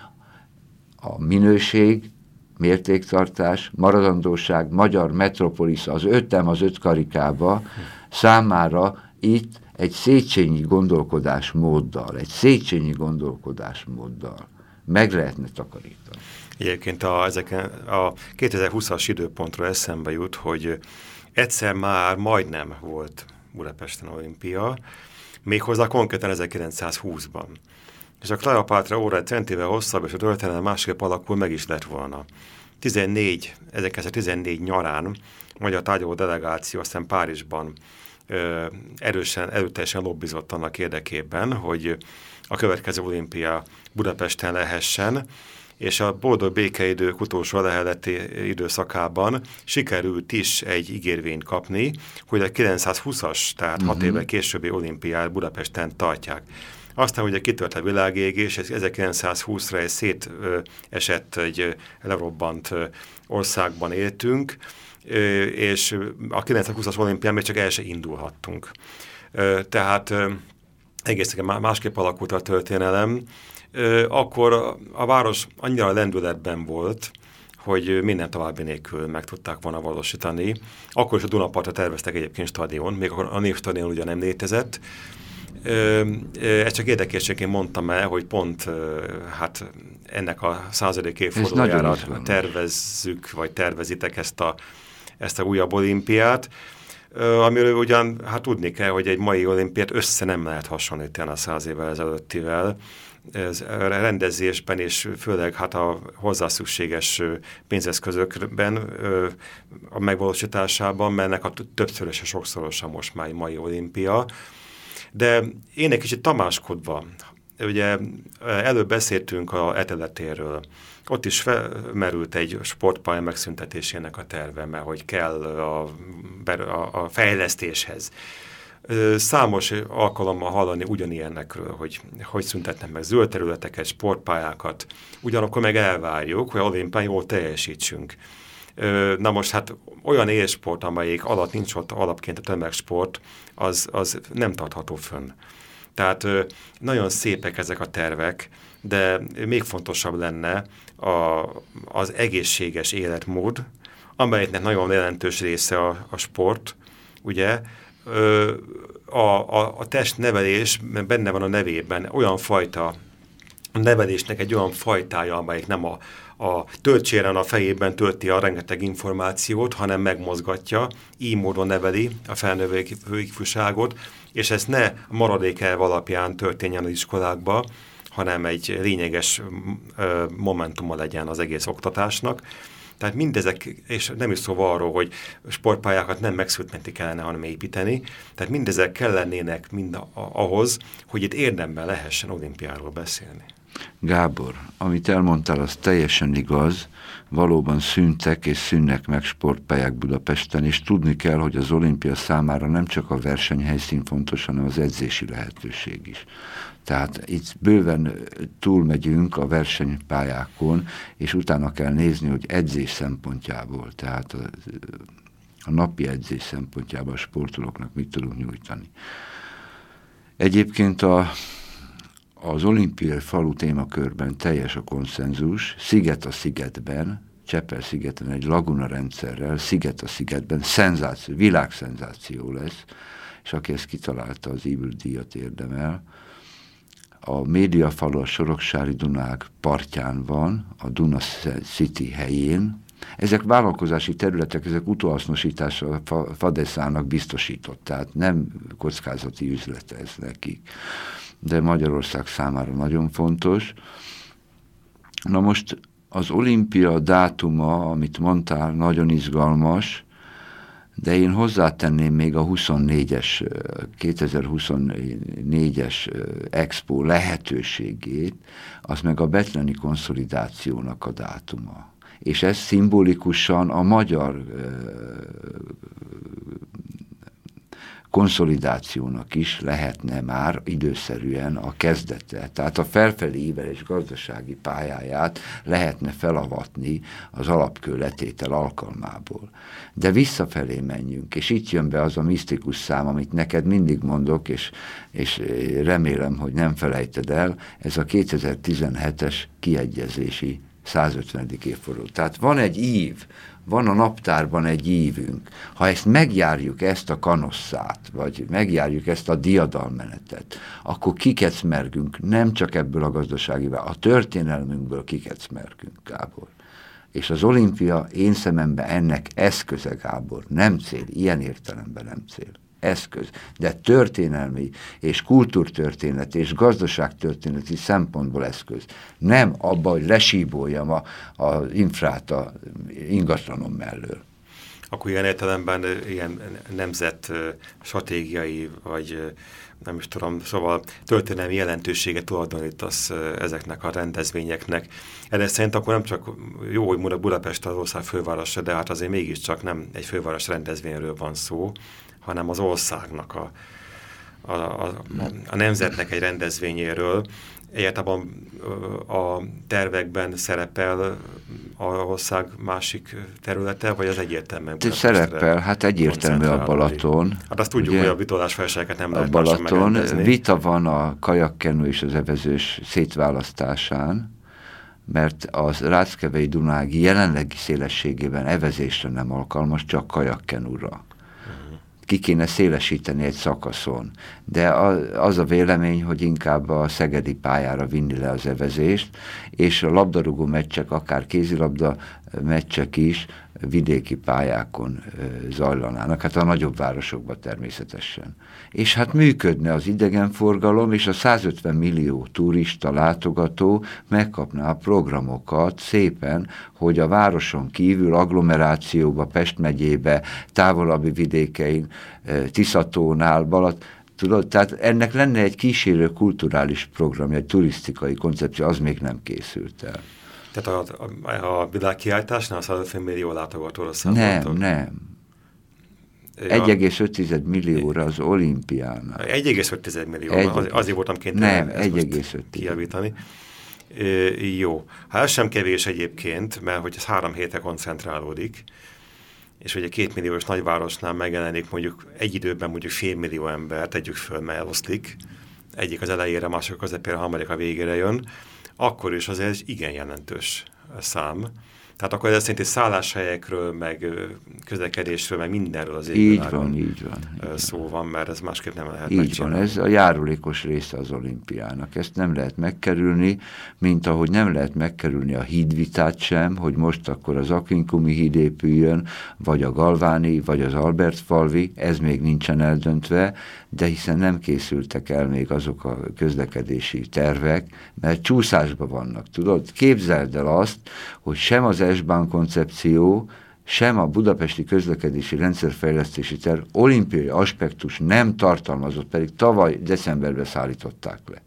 a minőség, mértéktartás, maradandóság, magyar metropolis az ötem az öt karikába számára itt egy Széchenyi gondolkodásmóddal, egy Széchenyi gondolkodásmóddal meg lehetne takarítani. Egyébként a, ezeken, a 2020-as időpontra eszembe jut, hogy egyszer már majdnem volt Budapesten olimpia, méghozzá konkrétan 1920-ban. És a Kleopátra óra egy centivel hosszabb, és a történelem másképp alakul meg is lett volna. 14, 1914 nyarán magyar tárgyaló delegáció aztán Párizsban erősen, erőteljesen lobbizott annak érdekében, hogy a következő olimpia Budapesten lehessen, és a boldog békeidők utolsó leheleti időszakában sikerült is egy ígérvényt kapni, hogy a 920-as, tehát uh -huh. hat mhm. éve későbbi olimpiát Budapesten tartják. Aztán ugye kitört a világégés, ez 1920-ra egy szét esett, egy lerobbant országban éltünk, és a 920-as olimpián még csak el se indulhattunk. Tehát egészen másképp alakult a történelem. Akkor a város annyira lendületben volt, hogy minden további nélkül meg tudták volna valósítani. Akkor is a Dunapartra terveztek egyébként stadion, még akkor a névstadion ugye nem létezett. Ezt csak érdekességként mondtam el, hogy pont hát ennek a századik évfordulójára tervezzük, vagy tervezitek ezt a ezt a újabb olimpiát, amiről ugyan hát tudni kell, hogy egy mai olimpiát össze nem lehet hasonlítani a száz évvel ezelőttivel, ez rendezésben és főleg hát a hozzá szükséges pénzeszközökben a megvalósításában, mert ennek a többszöröse, sokszorosa most már mai olimpia. De én egy kicsit tamáskodva, ugye előbb beszéltünk a eteletéről, ott is felmerült egy sportpálya megszüntetésének a terve, mert hogy kell a, a, a fejlesztéshez. Számos alkalommal hallani ugyanilyennekről, hogy hogy szüntetnek meg zöld területeket, sportpályákat, ugyanakkor meg elvárjuk, hogy olimpián jól teljesítsünk. Na most hát olyan élsport, amelyik alatt nincs ott alapként a tömegsport, az, az nem tartható fönn. Tehát nagyon szépek ezek a tervek, de még fontosabb lenne a, az egészséges életmód, amelynek nagyon jelentős része a, a sport, ugye, a, a, a testnevelés benne van a nevében, olyan fajta a nevelésnek egy olyan fajtája, amelyik nem a, a töltséren a fejében tölti a rengeteg információt, hanem megmozgatja, így módon neveli a felnövő ifjúságot, és ez ne maradék elv alapján történjen az iskolákba, hanem egy lényeges momentuma legyen az egész oktatásnak. Tehát mindezek, és nem is szóval arról, hogy sportpályákat nem megszültmenti kellene, hanem építeni, tehát mindezek kellenének mind ahhoz, hogy itt érdemben lehessen olimpiáról beszélni. Gábor, amit elmondtál, az teljesen igaz, valóban szűntek és szűnnek meg sportpályák Budapesten, és tudni kell, hogy az olimpia számára nem csak a versenyhelyszín fontos, hanem az edzési lehetőség is. Tehát itt bőven túlmegyünk a versenypályákon, és utána kell nézni, hogy edzés szempontjából, tehát a, a napi edzés szempontjából a sportolóknak mit tudunk nyújtani. Egyébként a, az olimpiai falu témakörben teljes a konszenzus, sziget a szigetben, Csepel szigeten egy laguna rendszerrel, sziget a szigetben, szenzáció, világszenzáció lesz, és aki ezt kitalálta, az Ívül díjat érdemel. A médiafalu a Soroksári Dunák partján van, a Duna City helyén, ezek vállalkozási területek, ezek utóhasznosítása a Fadeszának biztosított, tehát nem kockázati üzlet ez nekik. De Magyarország számára nagyon fontos. Na most az olimpia dátuma, amit mondtál, nagyon izgalmas, de én hozzátenném még a 24-es, 2024-es expo lehetőségét, az meg a betleni konszolidációnak a dátuma. És ez szimbolikusan a magyar konszolidációnak is lehetne már időszerűen a kezdete. Tehát a felfelé ívelés gazdasági pályáját lehetne felavatni az alapkő alkalmából. De visszafelé menjünk, és itt jön be az a misztikus szám, amit neked mindig mondok, és, és remélem, hogy nem felejted el, ez a 2017-es kiegyezési 150. évforduló. Tehát van egy ív, van a naptárban egy ívünk. Ha ezt megjárjuk, ezt a kanosszát, vagy megjárjuk ezt a diadalmenetet, akkor kikecmergünk, nem csak ebből a gazdasági, a történelmünkből kikecmergünk, Gábor. És az olimpia én szememben ennek eszköze, Gábor, nem cél, ilyen értelemben nem cél eszköz, de történelmi és kultúrtörténet és gazdaságtörténeti szempontból eszköz. Nem abba, hogy lesíboljam a, a infrát a ingatlanom mellől. Akkor ilyen értelemben ilyen nemzet stratégiai, vagy nem is tudom, szóval történelmi jelentőséget tulajdonítasz ezeknek a rendezvényeknek. Erre szerint akkor nem csak jó, hogy Budapest az ország fővárosa, de hát azért mégiscsak nem egy főváros rendezvényről van szó, hanem az országnak, a, a, a, a nemzetnek egy rendezvényéről. Egyáltalán a tervekben szerepel a ország másik területe, vagy az egyértelműen? Szerepel, hát egyértelmű a Balaton. Hát azt tudjuk, ugye, hogy a vitolás felségeket nem lehet A Balaton, vita van a kajakkenő és az evezős szétválasztásán, mert az Ráckevei Dunág jelenlegi szélességében evezésre nem alkalmas, csak kajakkenúra ki kéne szélesíteni egy szakaszon. De az a vélemény, hogy inkább a szegedi pályára vinni le az evezést, és a labdarúgó meccsek, akár kézilabda meccsek is vidéki pályákon zajlanának, hát a nagyobb városokban természetesen. És hát működne az idegenforgalom, és a 150 millió turista látogató megkapná a programokat szépen, hogy a városon kívül agglomerációba, Pest megyébe, távolabbi vidékein, Tiszatónál, Balat, Tudod, tehát ennek lenne egy kísérő kulturális program, egy turisztikai koncepció, az még nem készült el. Tehát a, a, a világkiáltásnál 150 millió látogatóra számoltok? Nem, nem. 1,5 millióra az olimpiánál. 1,5 millió, az, azért voltam kénytelen Nem, 1,5 kijavítani. E, jó. Hát ez sem kevés egyébként, mert hogy ez három hétre koncentrálódik, és hogy egy kétmilliós nagyvárosnál megjelenik mondjuk egy időben mondjuk fél millió ember, tegyük föl, mert eloszlik, egyik az elejére, mások közepére, harmadik a végére jön, akkor is azért egy igen jelentős szám. Tehát akkor ez szerint szálláshelyekről, meg közlekedésről, meg mindenről az Így van, így van. Így szó van. van, mert ez másképp nem lehet Így van, ez a járulékos része az olimpiának. Ezt nem lehet megkerülni, mint ahogy nem lehet megkerülni a hídvitát sem, hogy most akkor az Akinkumi híd épüljön, vagy a Galváni, vagy az Albert falvi, ez még nincsen eldöntve, de hiszen nem készültek el még azok a közlekedési tervek, mert csúszásban vannak, tudod? Képzeld el azt, hogy sem az S-Bahn koncepció, sem a budapesti közlekedési rendszerfejlesztési terv olimpiai aspektus nem tartalmazott, pedig tavaly decemberben szállították le.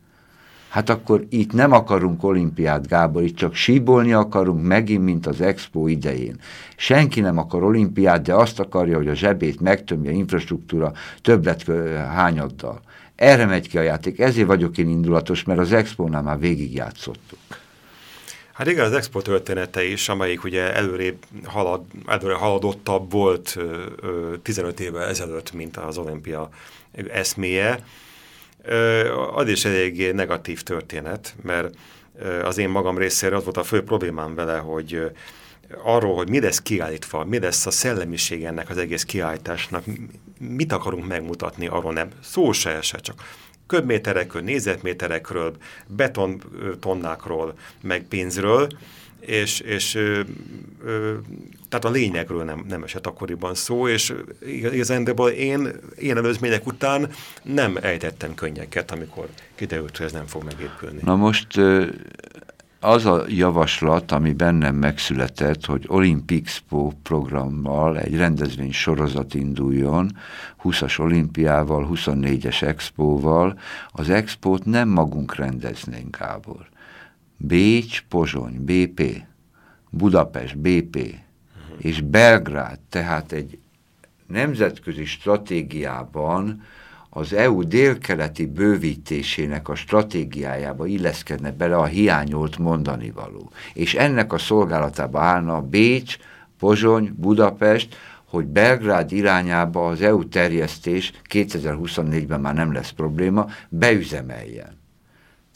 Hát akkor itt nem akarunk olimpiát, Gábor, itt csak síbolni akarunk megint, mint az Expo idején. Senki nem akar olimpiát, de azt akarja, hogy a zsebét megtömje infrastruktúra többlet hányaddal. Erre megy ki a játék, ezért vagyok én indulatos, mert az Expo-nál már végigjátszottuk. Hát igen, az Expo története is, amelyik ugye előrébb halad, előre haladottabb volt ö, ö, 15 évvel ezelőtt, mint az olimpia eszméje, az is eléggé negatív történet, mert az én magam részéről az volt a fő problémám vele, hogy arról, hogy mi lesz kiállítva, mi lesz a szellemiség ennek az egész kiállításnak, mit akarunk megmutatni, arról nem. Szó se esett, csak köbméterekről, nézetméterekről, betontonnákról, meg pénzről, és, és ö, ö, tehát a lényegről nem, nem esett akkoriban szó, és igazándiból én ilyen előzmények után nem ejtettem könnyeket, amikor kiderült, hogy ez nem fog megépülni. Na most az a javaslat, ami bennem megszületett, hogy Olympixpo programmal egy rendezvény sorozat induljon, 20-as olimpiával, 24-es expóval, az expót nem magunk rendeznénk, Gábor. Bécs, Pozsony, BP, Budapest, BP, és Belgrád, tehát egy nemzetközi stratégiában az EU délkeleti bővítésének a stratégiájába illeszkedne bele a hiányolt mondani való. És ennek a szolgálatába állna Bécs, Pozsony, Budapest, hogy Belgrád irányába az EU terjesztés 2024-ben már nem lesz probléma, beüzemeljen.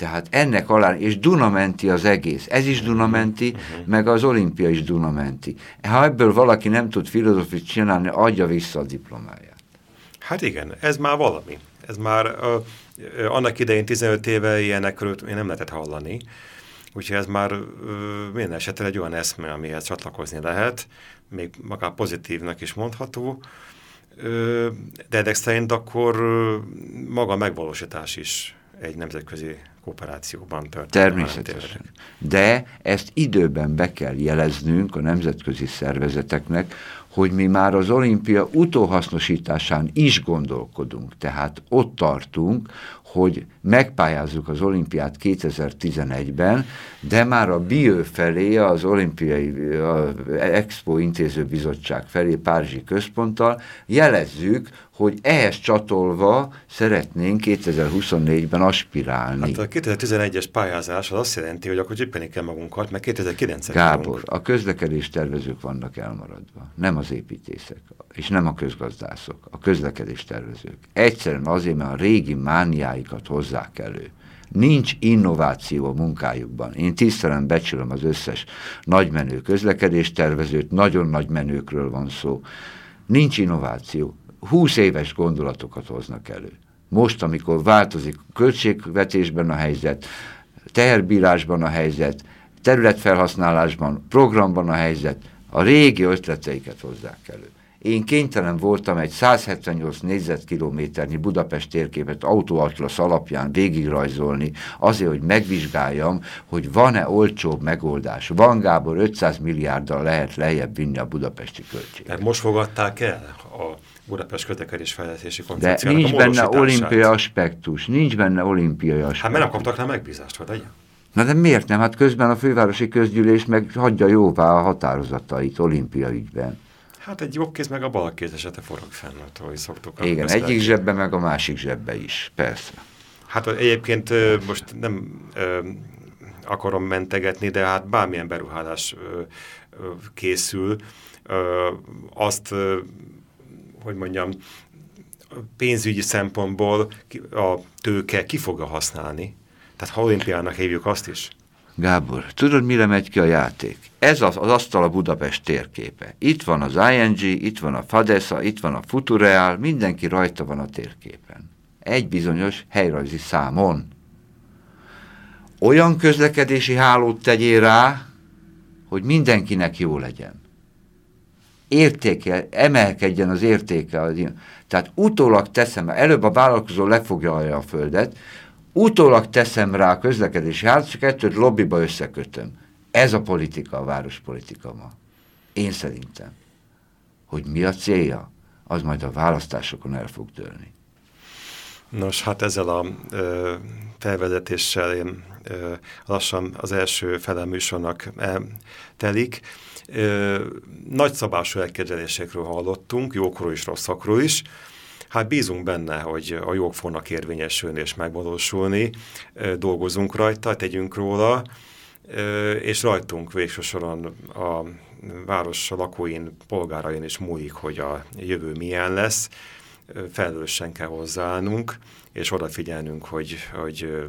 Tehát ennek alá, és Dunamenti az egész, ez is Dunamenti, uh -huh. meg az olimpia is Dunamenti. Ha ebből valaki nem tud filozofit csinálni, adja vissza a diplomáját. Hát igen, ez már valami. Ez már uh, annak idején 15 éve ilyenekről én nem lehetett hallani. Úgyhogy ez már uh, minden esetre egy olyan eszme, amihez csatlakozni lehet, még maga pozitívnak is mondható, uh, de ezek szerint akkor uh, maga megvalósítás is egy nemzetközi kooperációban történik. Természetesen. De ezt időben be kell jeleznünk a nemzetközi szervezeteknek, hogy mi már az olimpia utóhasznosításán is gondolkodunk. Tehát ott tartunk, hogy megpályázzuk az olimpiát 2011-ben, de már a BIO felé, az olimpiai a Expo intézőbizottság felé, Párizsi központtal jelezzük, hogy ehhez csatolva szeretnénk 2024-ben aspirálni. Hát a 2011-es pályázás az azt jelenti, hogy akkor csipeni kell magunkat, mert 2009 et Gábor, vagyunk. a közlekedés tervezők vannak elmaradva, nem az építészek, és nem a közgazdászok, a közlekedés tervezők. Egyszerűen azért, mert a régi mániáikat hozzák elő. Nincs innováció a munkájukban. Én tisztelen becsülöm az összes nagymenő tervezőt, nagyon nagy menőkről van szó. Nincs innováció 20 éves gondolatokat hoznak elő. Most, amikor változik költségvetésben a helyzet, teherbírásban a helyzet, területfelhasználásban, programban a helyzet, a régi ötleteiket hozzák elő. Én kénytelen voltam egy 178 négyzetkilométernyi Budapest térképet autóatlasz alapján végigrajzolni, azért, hogy megvizsgáljam, hogy van-e olcsóbb megoldás. Van Gábor 500 milliárddal lehet lejjebb vinni a budapesti költséget. most fogadták el a Budapest közlekedés fejlesztési De nincs benne olimpiai aspektus, nincs benne olimpiai aspektus. Hát mert nem kaptak rá megbízást, vagy egy? Na de miért nem? Hát közben a fővárosi közgyűlés meg hagyja jóvá a határozatait olimpia ügyben. Hát egy jobb kéz meg a bal kéz esete forog fenn, ahogy szoktuk. Igen, egyik zsebbe meg a másik zsebbe is, persze. Hát egyébként most nem akarom mentegetni, de hát bármilyen ö, készül, azt hogy mondjam, pénzügyi szempontból a tőke ki fogja használni. Tehát ha olimpiának hívjuk azt is. Gábor, tudod, mire megy ki a játék? Ez az, az asztal a Budapest térképe. Itt van az ING, itt van a Fadesa, itt van a Futureal, mindenki rajta van a térképen. Egy bizonyos helyrajzi számon. Olyan közlekedési hálót tegyél rá, hogy mindenkinek jó legyen értéke, emelkedjen az értéke. Tehát utólag teszem, előbb a vállalkozó lefoglalja a földet, utólag teszem rá a közlekedési hát csak lobbiba összekötöm. Ez a politika, a várospolitika ma. Én szerintem. Hogy mi a célja, az majd a választásokon el fog dőlni. Nos, hát ezzel a ö, felvezetéssel én ö, lassan az első fele telik nagyszabású elképzelésekről hallottunk, jókról is, rosszakról is. Hát bízunk benne, hogy a jók fognak érvényesülni és megvalósulni, dolgozunk rajta, tegyünk róla, és rajtunk végső soron a város lakóin, polgárain is múlik, hogy a jövő milyen lesz, felelősen kell hozzáállnunk, és odafigyelnünk, hogy, hogy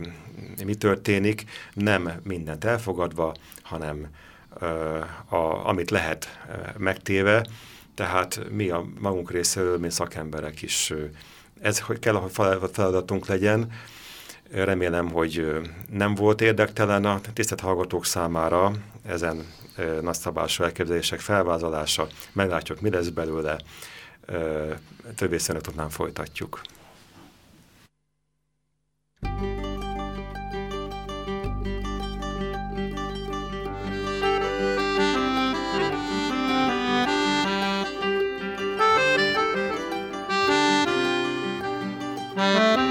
mi történik, nem mindent elfogadva, hanem a, amit lehet megtéve, tehát mi a magunk részéről, mint szakemberek is, ez hogy kell, hogy feladatunk legyen. Remélem, hogy nem volt érdektelen a tisztelt hallgatók számára ezen nagyszabású elképzelések felvázolása. Meglátjuk, mi lesz belőle. Többé nem folytatjuk. Thank you. Música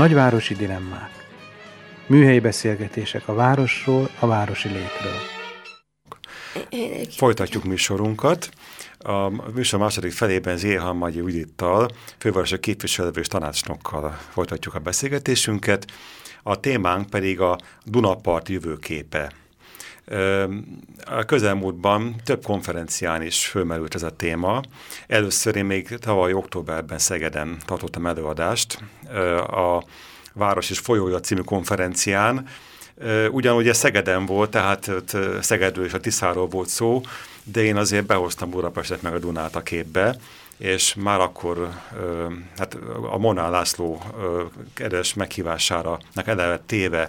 Nagyvárosi dilemmák. Műhelyi beszélgetések a városról, a városi létről. Folytatjuk műsorunkat. A műsor második felében Zéhan Magyi Judittal, fővárosi képviselő és tanácsnokkal folytatjuk a beszélgetésünket. A témánk pedig a Dunapart jövőképe. A közelmúltban több konferencián is fölmerült ez a téma. Először én még tavaly októberben Szegeden tartottam előadást a Város és Folyója című konferencián. Ugyanúgy Szegeden volt, tehát Szegedről és a Tiszáról volt szó, de én azért behoztam Budapestet meg a Dunát a képbe, és már akkor hát a Monál László kedves meghívására eleve téve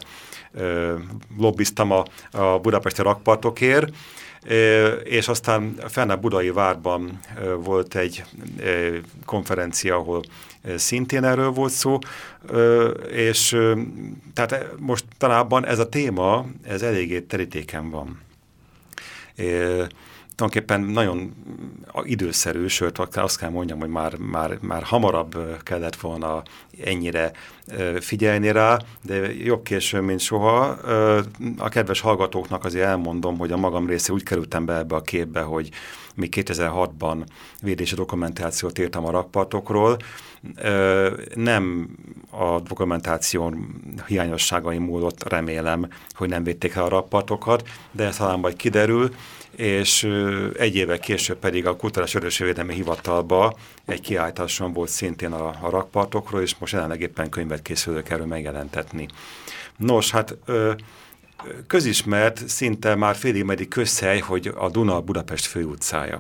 lobbiztam a, a budapesti rakpartokért, és aztán fenn a Budai Várban volt egy konferencia, ahol szintén erről volt szó, és tehát most talában ez a téma, ez eléggé terítéken van. Tulajdonképpen nagyon időszerű, sőt azt kell mondjam, hogy már, már, már hamarabb kellett volna ennyire figyelni rá, de jobb későn, mint soha. A kedves hallgatóknak azért elmondom, hogy a magam része úgy kerültem be ebbe a képbe, hogy mi 2006-ban védési dokumentációt írtam a rakpartokról, nem a dokumentáció hiányosságai múlott remélem, hogy nem védték el a rakpartokat, de ez talán majd kiderül, és egy éve később pedig a Kulturális Örökségvédelmi Hivatalba egy kiállításon volt szintén a, a rakpartokról, és most jelenleg éppen könyvet készülök erről megjelentetni. Nos, hát közismert, szinte már félig meddig közhely, hogy a Duna Budapest főutcája.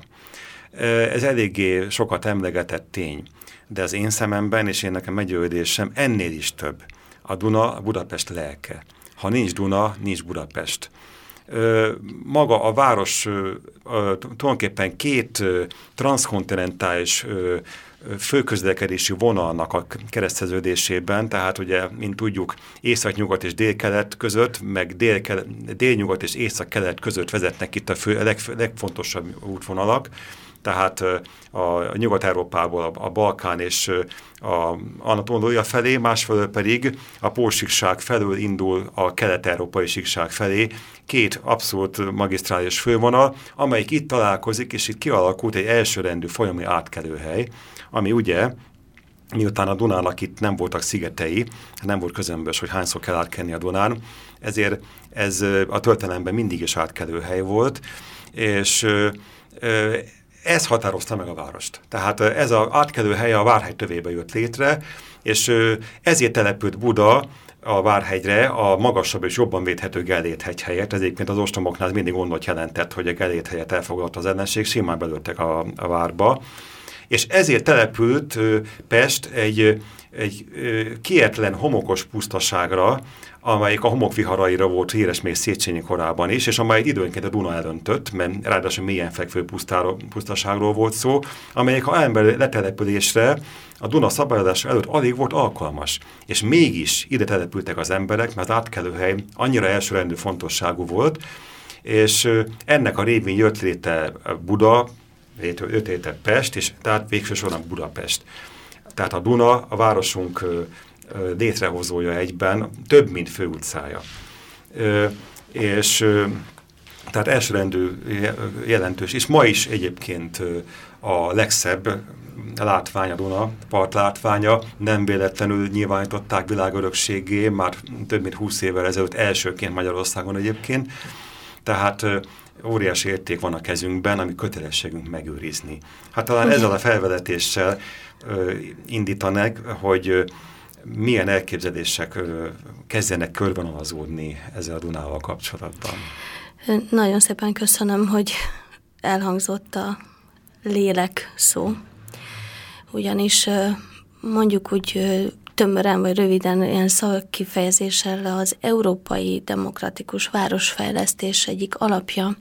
Ez eléggé sokat emlegetett tény, de az én szememben, és én nekem meggyőződésem ennél is több. A Duna a Budapest lelke. Ha nincs Duna, nincs Budapest maga a város tulajdonképpen két transzkontinentális főközlekedési vonalnak a kereszteződésében, tehát ugye, mint tudjuk, észak-nyugat és dél-kelet között, meg dél-nyugat és észak-kelet között vezetnek itt a fő, leg, legfontosabb útvonalak, tehát a Nyugat-Európából a Balkán és a Anatólia felé, másfelől pedig a Pósikság felől indul a kelet-európai síkság felé, két abszolút magisztrális fővonal, amelyik itt találkozik, és itt kialakult egy elsőrendű folyami átkelőhely, ami ugye miután a Dunának itt nem voltak szigetei, nem volt közömbös, hogy hányszor kell átkelni a Dunán, ezért ez a történelemben mindig is átkelőhely volt, és ez határozta meg a várost. Tehát ez az átkelő helye a Várhegy tövébe jött létre, és ezért települt Buda a Várhegyre a magasabb és jobban védhető Gellét hegy helyett. Ez egyébként az ostromoknál mindig gondot jelentett, hogy a Gellét helyet elfogadta az ellenség, simán belőttek a, a várba. És ezért települt Pest egy, egy kietlen homokos pusztaságra, amelyik a homokviharaira volt híres még Széchenyi korában is, és amelyet időnként a Duna elöntött, mert ráadásul mélyen fekvő pusztára, pusztaságról volt szó, amelyik a ember letelepülésre a Duna szabályozása előtt alig volt alkalmas. És mégis ide települtek az emberek, mert az átkelőhely annyira elsőrendű fontosságú volt, és ennek a révén jött léte Buda, jött léte Pest, és tehát végső soron Budapest. Tehát a Duna a városunk létrehozója egyben, több, mint főutcája. És tehát elsőrendű jelentős, és ma is egyébként a legszebb látvány, a Duna part látványa, nem véletlenül nyilvánították világörökségé, már több mint 20 évvel ezelőtt elsőként Magyarországon egyébként, tehát óriási érték van a kezünkben, ami kötelességünk megőrizni. Hát talán ezzel a felvedetéssel indítanak, hogy milyen elképzelések kezdenek körvonalazódni ezzel a Dunával kapcsolatban? Nagyon szépen köszönöm, hogy elhangzott a lélek szó, ugyanis mondjuk úgy tömören vagy röviden ilyen szakkifejezéssel az európai demokratikus városfejlesztés egyik alapja,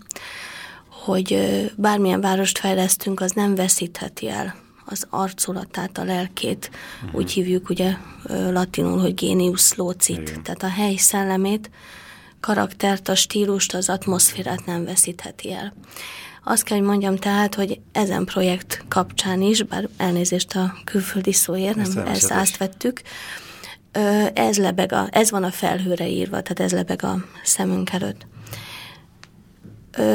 hogy bármilyen várost fejlesztünk, az nem veszítheti el az arculatát, a lelkét, uh-huh. úgy hívjuk ugye latinul, hogy genius locit, Igen. tehát a hely szellemét, karaktert, a stílust, az atmoszférát nem veszítheti el. Azt kell, hogy mondjam tehát, hogy ezen projekt kapcsán is, bár elnézést a külföldi szóért, nem ezt átvettük, ez lebeg a, ez van a felhőre írva, tehát ez lebeg a szemünk előtt.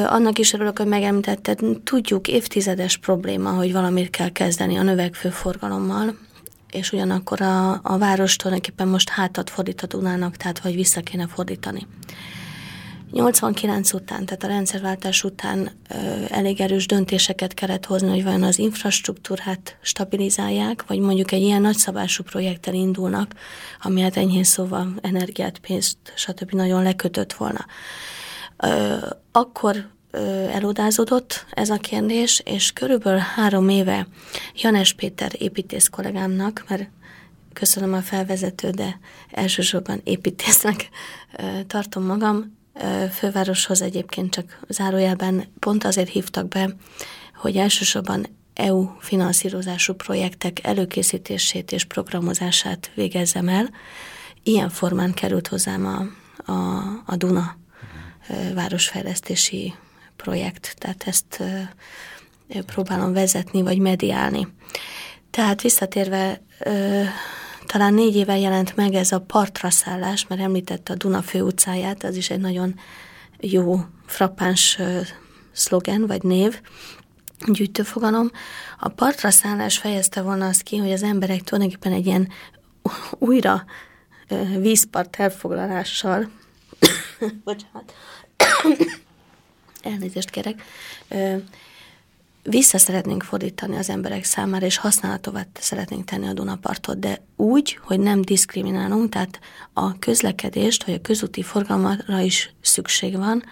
Annak is örülök, hogy megemlítetted, tudjuk évtizedes probléma, hogy valamit kell kezdeni a növekvő forgalommal, és ugyanakkor a, a város tulajdonképpen most hátat fordít a Dunának, tehát vagy vissza kéne fordítani. 89 után, tehát a rendszerváltás után ö, elég erős döntéseket kellett hozni, hogy vajon az infrastruktúrát stabilizálják, vagy mondjuk egy ilyen nagyszabású projekttel indulnak, ami hát enyhén szóval energiát, pénzt, stb. nagyon lekötött volna. Akkor elodázódott ez a kérdés, és körülbelül három éve Janes Péter építész kollégámnak, mert köszönöm a felvezető, de elsősorban építésznek tartom magam, fővároshoz egyébként csak zárójelben pont azért hívtak be, hogy elsősorban EU finanszírozású projektek előkészítését és programozását végezzem el. Ilyen formán került hozzám a, a, a Duna városfejlesztési projekt, tehát ezt próbálom vezetni vagy mediálni. Tehát visszatérve, talán négy éve jelent meg ez a partraszállás, mert említette a Duna főutcáját, az is egy nagyon jó, frappáns szlogen vagy név, gyűjtőfogalom. A partraszállás fejezte volna azt ki, hogy az emberek tulajdonképpen egy ilyen újra vízpart elfoglalással, bocsánat, elnézést kérek, vissza szeretnénk fordítani az emberek számára, és használatová szeretnénk tenni a Dunapartot, de úgy, hogy nem diszkriminálunk, tehát a közlekedést, vagy a közúti forgalomra is szükség van,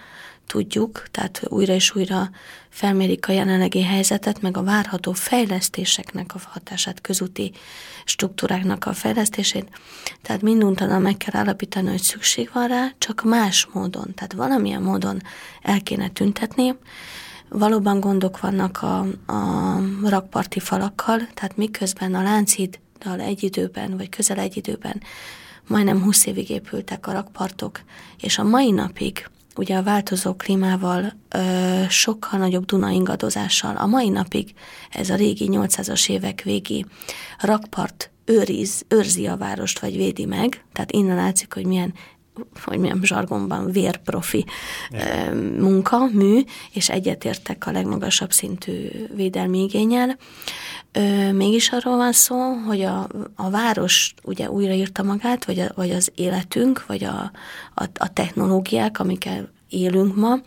tudjuk, tehát újra és újra felmérik a jelenlegi helyzetet, meg a várható fejlesztéseknek a hatását, közúti struktúráknak a fejlesztését. Tehát minduntalan meg kell állapítani, hogy szükség van rá, csak más módon, tehát valamilyen módon el kéne tüntetni. Valóban gondok vannak a, a rakparti falakkal, tehát miközben a Lánchiddal egy időben, vagy közel egy időben majdnem 20 évig épültek a rakpartok, és a mai napig ugye a változó klímával ö, sokkal nagyobb Duna ingadozással. A mai napig ez a régi 800-as évek végi rakpart őriz, őrzi a várost, vagy védi meg, tehát innen látszik, hogy milyen hogy milyen zsargonban vérprofi yeah. munka, mű, és egyetértek a legmagasabb szintű védelmi igényel. Mégis arról van szó, hogy a, a város ugye újraírta magát, vagy, a, vagy az életünk, vagy a, a, a technológiák, amikkel élünk ma,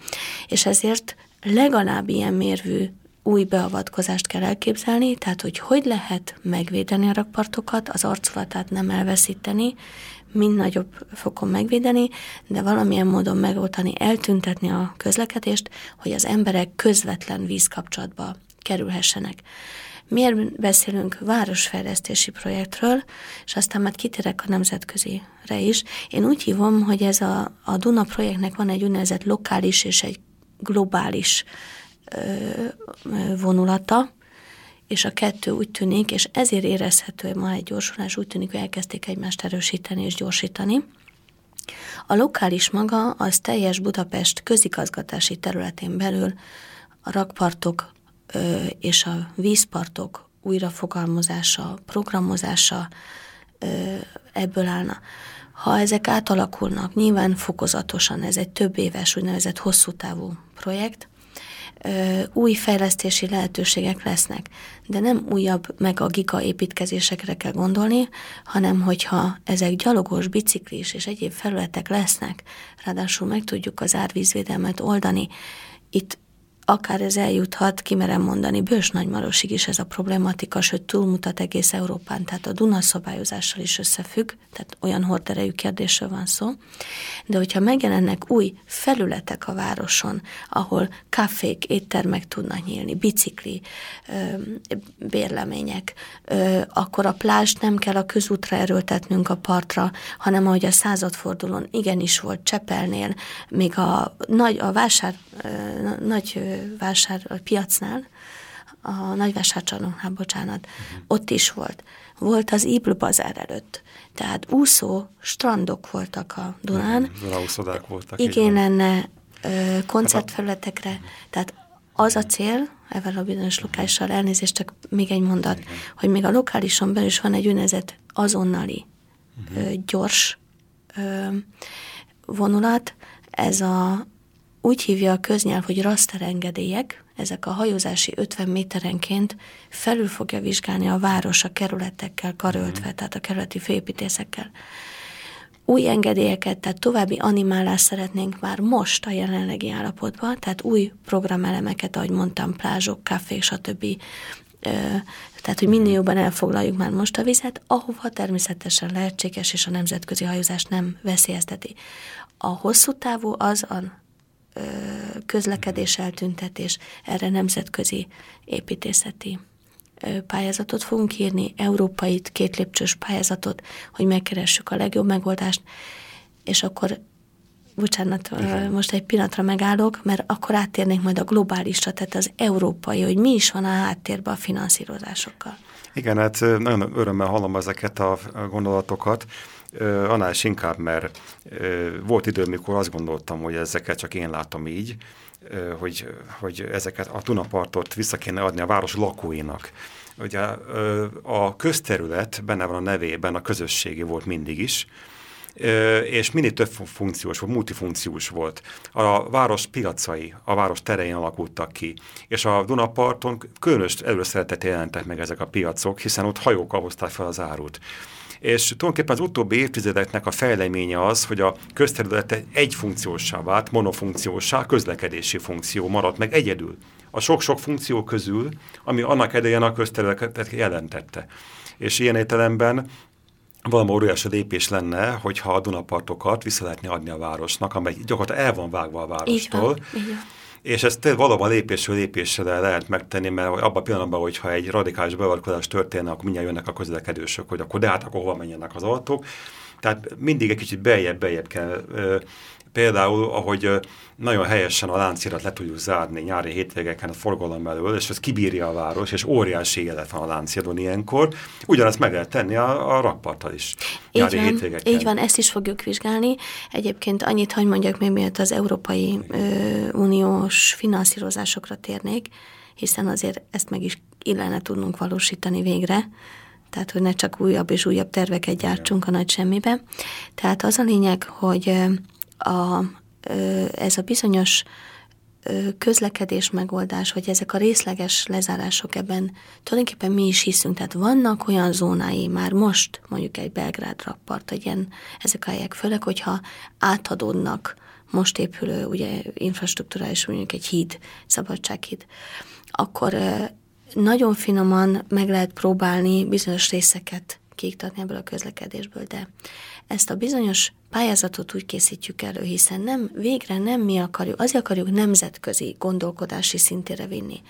és ezért legalább ilyen mérvű új beavatkozást kell elképzelni, tehát hogy hogy lehet megvédeni a rakpartokat, az arculatát nem elveszíteni, mind nagyobb fokon megvédeni, de valamilyen módon megoldani, eltüntetni a közlekedést, hogy az emberek közvetlen vízkapcsolatba kerülhessenek. Miért beszélünk városfejlesztési projektről, és aztán már kitérek a nemzetközire is. Én úgy hívom, hogy ez a, a Duna projektnek van egy úgynevezett lokális és egy globális ö, vonulata, és a kettő úgy tűnik, és ezért érezhető ma egy gyorsulás, úgy tűnik, hogy elkezdték egymást erősíteni és gyorsítani. A lokális maga az teljes Budapest közigazgatási területén belül a rakpartok és a vízpartok újrafogalmazása, programozása ebből állna. Ha ezek átalakulnak, nyilván fokozatosan, ez egy több éves, úgynevezett hosszú távú projekt, új fejlesztési lehetőségek lesznek, de nem újabb meg a giga építkezésekre kell gondolni, hanem hogyha ezek gyalogos, biciklis és egyéb felületek lesznek, ráadásul meg tudjuk az árvízvédelmet oldani, itt akár ez eljuthat, kimerem mondani, Bős Nagymarosig is ez a problematika, sőt túlmutat egész Európán, tehát a Duna szabályozással is összefügg, tehát olyan horderejű kérdésről van szó. De hogyha megjelennek új felületek a városon, ahol kafék, éttermek tudnak nyílni, bicikli, bérlemények, akkor a plást nem kell a közútra erőltetnünk a partra, hanem ahogy a századfordulón igenis volt Csepelnél, még a, nagy, a vásár, nagy vásár, a piacnál, a nagyvásárcsarnoknál, bocsánat, uh-huh. ott is volt. Volt az Ibl bazár előtt. Tehát úszó strandok voltak a Dunán. Ráúszodák voltak. Igen, lenne koncertfelületekre. Uh-huh. Tehát az a cél, ezzel a bizonyos lokálisan elnézést, csak még egy mondat, Igen. hogy még a lokálison belül is van egy úgynevezett azonnali uh-huh. gyors vonulat. Ez a, úgy hívja a köznyelv, hogy rasterengedélyek, ezek a hajózási 50 méterenként felül fogja vizsgálni a város a kerületekkel karöltve, tehát a kerületi főépítészekkel új engedélyeket, tehát további animálást szeretnénk már most a jelenlegi állapotban, tehát új programelemeket, ahogy mondtam, plázsok, kávék, stb. Tehát, hogy minél jobban elfoglaljuk már most a vizet, ahova természetesen lehetséges, és a nemzetközi hajózás nem veszélyezteti. A hosszú távú az a közlekedés eltüntetés, erre nemzetközi építészeti pályázatot fogunk írni, európai két lépcsős pályázatot, hogy megkeressük a legjobb megoldást, és akkor bocsánat, Igen. most egy pillanatra megállok, mert akkor áttérnénk majd a globálisra, tehát az európai, hogy mi is van a háttérben a finanszírozásokkal. Igen, hát nagyon örömmel hallom ezeket a gondolatokat, annál is inkább, mert volt idő, mikor azt gondoltam, hogy ezeket csak én látom így, hogy, hogy ezeket a Tunapartot vissza kéne adni a város lakóinak. Ugye a közterület benne van a nevében, a közösségi volt mindig is, és minél több funkciós volt, multifunkciós volt. A város piacai, a város terén alakultak ki, és a Dunaparton különös előszeretet jelentek meg ezek a piacok, hiszen ott hajókkal hozták fel az árut és tulajdonképpen az utóbbi évtizedeknek a fejleménye az, hogy a közterület egy funkciósá vált, monofunkciósá, közlekedési funkció maradt meg egyedül. A sok-sok funkció közül, ami annak idején a közterületet jelentette. És ilyen értelemben valami óriási lépés lenne, hogyha a Dunapartokat vissza lehetne adni a városnak, amely gyakorlatilag el van vágva a várostól. Így van, így van és ezt valóban lépésről lépésre lehet megtenni, mert abban a pillanatban, hogyha egy radikális beavatkozás történne, akkor mindjárt jönnek a közlekedősök, hogy akkor de hát akkor hova menjenek az autók. Tehát mindig egy kicsit beljebb-beljebb kell Például, ahogy nagyon helyesen a láncirat le tudjuk zárni nyári hétvégeken a forgalom elől, és ez kibírja a város, és óriási élet van a lánciradon ilyenkor. Ugyanezt meg lehet tenni a, a rakparttal is nyári így van, hétvégeken. Így van, ezt is fogjuk vizsgálni. Egyébként annyit, hogy mondjak még miatt az Európai ö, Uniós finanszírozásokra térnék, hiszen azért ezt meg is illene tudnunk valósítani végre, tehát hogy ne csak újabb és újabb terveket gyártsunk a nagy semmibe. Tehát az a lényeg, hogy a, ez a bizonyos közlekedés megoldás, vagy ezek a részleges lezárások ebben tulajdonképpen mi is hiszünk. Tehát vannak olyan zónái már most, mondjuk egy Belgrád rappart, egy ilyen, ezek a helyek, főleg, hogyha átadódnak most épülő ugye infrastruktúrális, mondjuk egy híd, szabadsághíd, akkor nagyon finoman meg lehet próbálni bizonyos részeket kiiktatni ebből a közlekedésből, de ezt a bizonyos pályázatot úgy készítjük elő, hiszen nem, végre nem mi akarjuk, azért akarjuk nemzetközi gondolkodási szintére vinni.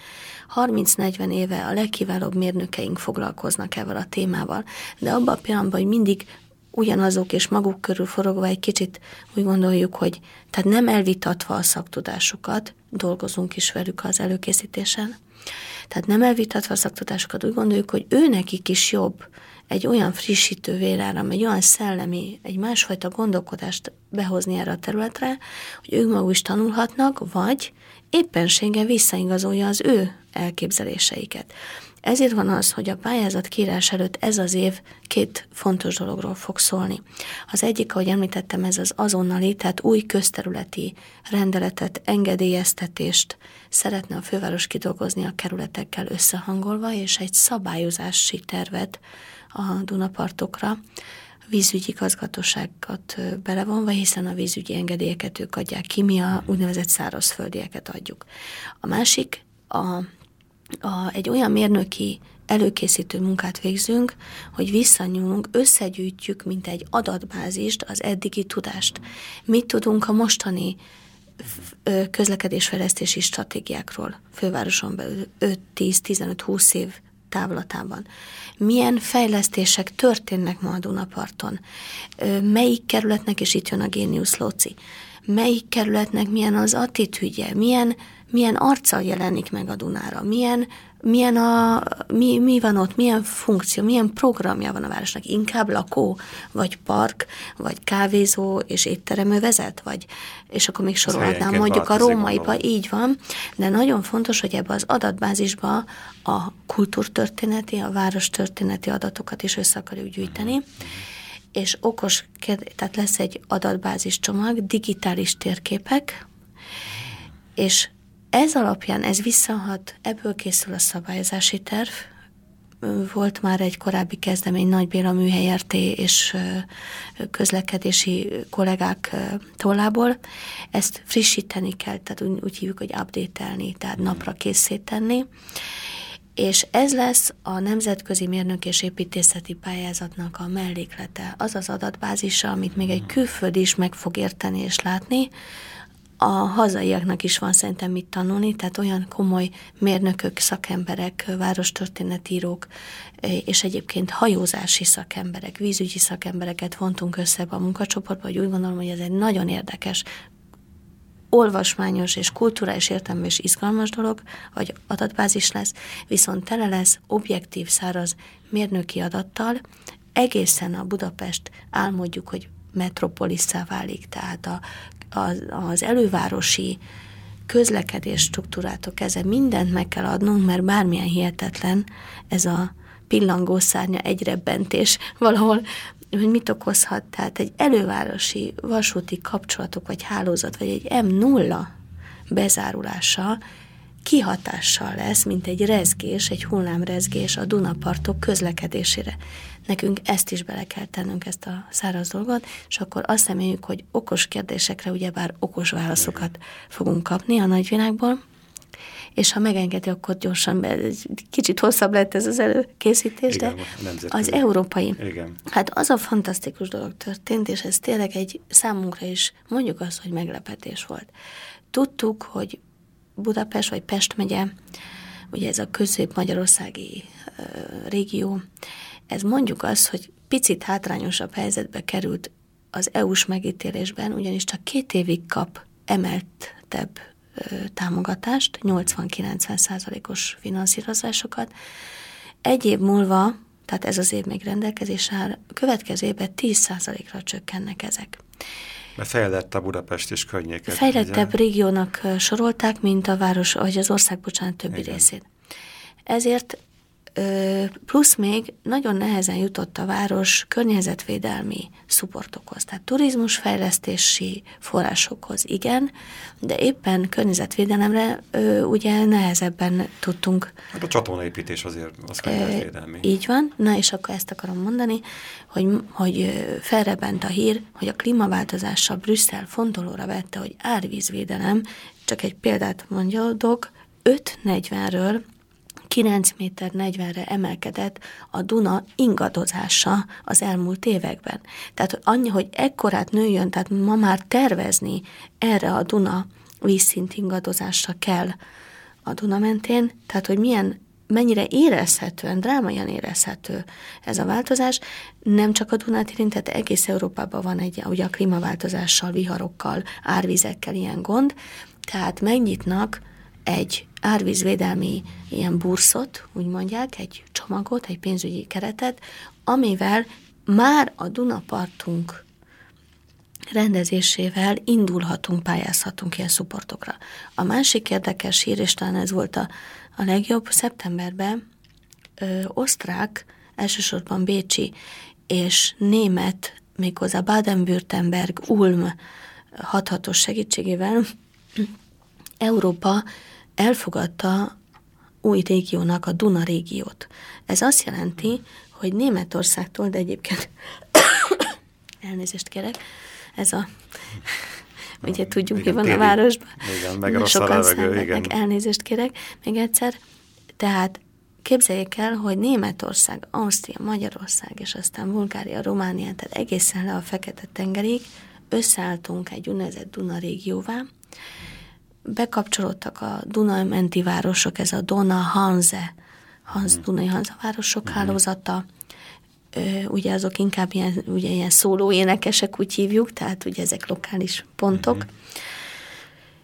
30-40 éve a legkiválóbb mérnökeink foglalkoznak ezzel a témával, de abban a pillanatban, hogy mindig ugyanazok és maguk körül forogva egy kicsit úgy gondoljuk, hogy tehát nem elvitatva a szaktudásukat, dolgozunk is velük az előkészítésen, tehát nem elvitatva a szaktudásukat, úgy gondoljuk, hogy ő nekik is jobb, egy olyan frissítő véráram, egy olyan szellemi, egy másfajta gondolkodást behozni erre a területre, hogy ők maguk is tanulhatnak, vagy éppenséggel visszaigazolja az ő elképzeléseiket. Ezért van az, hogy a pályázat kírás előtt ez az év két fontos dologról fog szólni. Az egyik, ahogy említettem, ez az azonnali, tehát új közterületi rendeletet, engedélyeztetést szeretne a főváros kidolgozni a kerületekkel összehangolva, és egy szabályozási tervet a Dunapartokra, vízügyi igazgatóságot belevonva, hiszen a vízügyi engedélyeket ők adják ki, mi a úgynevezett szárazföldieket adjuk. A másik, a, a, egy olyan mérnöki előkészítő munkát végzünk, hogy visszanyúlunk, összegyűjtjük, mint egy adatbázist az eddigi tudást. Mit tudunk a mostani közlekedésfejlesztési stratégiákról fővároson belül 5-10-15-20 év távlatában. Milyen fejlesztések történnek ma a Dunaparton? Melyik kerületnek, és itt jön a Génius Lóci, melyik kerületnek milyen az attitűdje, milyen, milyen arca jelenik meg a Dunára, milyen milyen a, mi, mi van ott, milyen funkció, milyen programja van a városnak, inkább lakó, vagy park, vagy kávézó és étteremő vezet, vagy, és akkor még sorolhatnám mondjuk a rómaiba, így van, de nagyon fontos, hogy ebbe az adatbázisba a kultúrtörténeti, a város történeti adatokat is össze akarjuk gyűjteni, és okos, tehát lesz egy adatbázis csomag, digitális térképek, és ez alapján ez visszahat, ebből készül a szabályozási terv, volt már egy korábbi kezdemény Nagy Béla műhely RT és közlekedési kollégák tollából. Ezt frissíteni kell, tehát úgy, úgy hívjuk, hogy update-elni, tehát napra készíteni. És ez lesz a Nemzetközi Mérnök és Építészeti Pályázatnak a melléklete. Az az adatbázisa, amit még egy külföld is meg fog érteni és látni, a hazaiaknak is van szerintem mit tanulni, tehát olyan komoly mérnökök, szakemberek, várostörténetírók, és egyébként hajózási szakemberek, vízügyi szakembereket vontunk össze a munkacsoportba, hogy úgy gondolom, hogy ez egy nagyon érdekes, olvasmányos és kulturális értelmű és izgalmas dolog, vagy adatbázis lesz, viszont tele lesz objektív, száraz mérnöki adattal, egészen a Budapest álmodjuk, hogy metropolisszá válik, tehát a az, az elővárosi közlekedés struktúrától kezdve mindent meg kell adnunk, mert bármilyen hihetetlen ez a pillangó szárnya egyre bentés valahol, hogy mit okozhat. Tehát egy elővárosi vasúti kapcsolatok, vagy hálózat, vagy egy M0 bezárulása kihatással lesz, mint egy rezgés, egy hullámrezgés a Dunapartok közlekedésére. Nekünk ezt is bele kell tennünk, ezt a száraz dolgot, és akkor azt reméljük, hogy okos kérdésekre ugyebár okos válaszokat fogunk kapni a nagyvilágból, és ha megengedi, akkor gyorsan, egy kicsit hosszabb lett ez az előkészítés, Igen, de az európai. Igen. Hát az a fantasztikus dolog történt, és ez tényleg egy számunkra is, mondjuk azt, hogy meglepetés volt. Tudtuk, hogy Budapest vagy Pest megye, ugye ez a közép-magyarországi régió, ez mondjuk az, hogy picit hátrányosabb helyzetbe került az EU-s megítélésben, ugyanis csak két évig kap emeltebb támogatást, 80-90 százalékos finanszírozásokat. Egy év múlva, tehát ez az év még rendelkezésre áll, következő évben 10 százalékra csökkennek ezek. Mert fejlett a Budapest és környéket. Fejlettebb ugye? régiónak sorolták, mint a város, vagy az ország, bocsánat, többi Igen. részét. Ezért plusz még nagyon nehezen jutott a város környezetvédelmi szuportokhoz, tehát turizmusfejlesztési forrásokhoz igen, de éppen környezetvédelemre ugye nehezebben tudtunk. Hát a csatornaépítés azért az környezetvédelmi. Így van, na és akkor ezt akarom mondani, hogy, hogy felrebent a hír, hogy a klímaváltozással Brüsszel fontolóra vette, hogy árvízvédelem, csak egy példát mondjadok, 5.40-ről 9 méter 40-re emelkedett a Duna ingadozása az elmúlt években. Tehát annyi, hogy ekkorát nőjön, tehát ma már tervezni erre a Duna vízszint ingadozásra kell a Duna mentén, tehát hogy milyen mennyire érezhetően, drámaian érezhető ez a változás. Nem csak a Dunát érint, tehát egész Európában van egy, ugye a klímaváltozással, viharokkal, árvizekkel ilyen gond, tehát megnyitnak egy árvízvédelmi ilyen burszot, úgy mondják, egy csomagot, egy pénzügyi keretet, amivel már a Dunapartunk rendezésével indulhatunk, pályázhatunk ilyen szuportokra. A másik érdekes hír, és talán ez volt a, a legjobb, szeptemberben ö, osztrák, elsősorban Bécsi és német, méghozzá Baden-Württemberg, Ulm hathatos segítségével Európa elfogadta új régiónak a Duna régiót. Ez azt jelenti, hogy Németországtól, de egyébként elnézést kérek, ez a ugye tudjuk, mi van a városban. Igen, meg rossz Sokan a levegő, igen. Elnézést kérek még egyszer. Tehát képzeljék el, hogy Németország, Ausztria, Magyarország, és aztán Bulgária, Románia, tehát egészen le a Fekete-tengerig összeálltunk egy úgynevezett Duna régióvá, bekapcsolódtak a Dunai-menti városok, ez a Dona Hanze, Hans, mm. Dunai Hanza városok mm. hálózata, ugye azok inkább ilyen, ugye ilyen szóló énekesek, úgy hívjuk, tehát ugye ezek lokális pontok. Mm.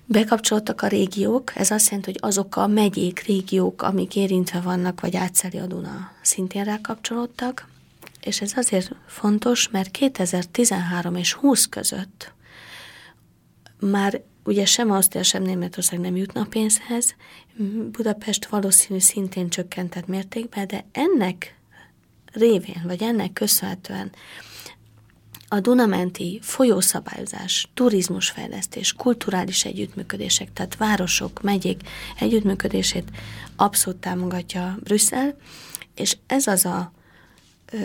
Bekapcsoltak a régiók, ez azt jelenti, hogy azok a megyék, régiók, amik érintve vannak, vagy átszeli a Duna, szintén rákapcsolódtak, és ez azért fontos, mert 2013 és 20 között már ugye sem Ausztria, sem Németország nem jutna pénzhez, Budapest valószínű szintén csökkentett mértékben, de ennek révén, vagy ennek köszönhetően a Dunamenti folyószabályozás, turizmusfejlesztés, kulturális együttműködések, tehát városok, megyék együttműködését abszolút támogatja Brüsszel, és ez az a ö,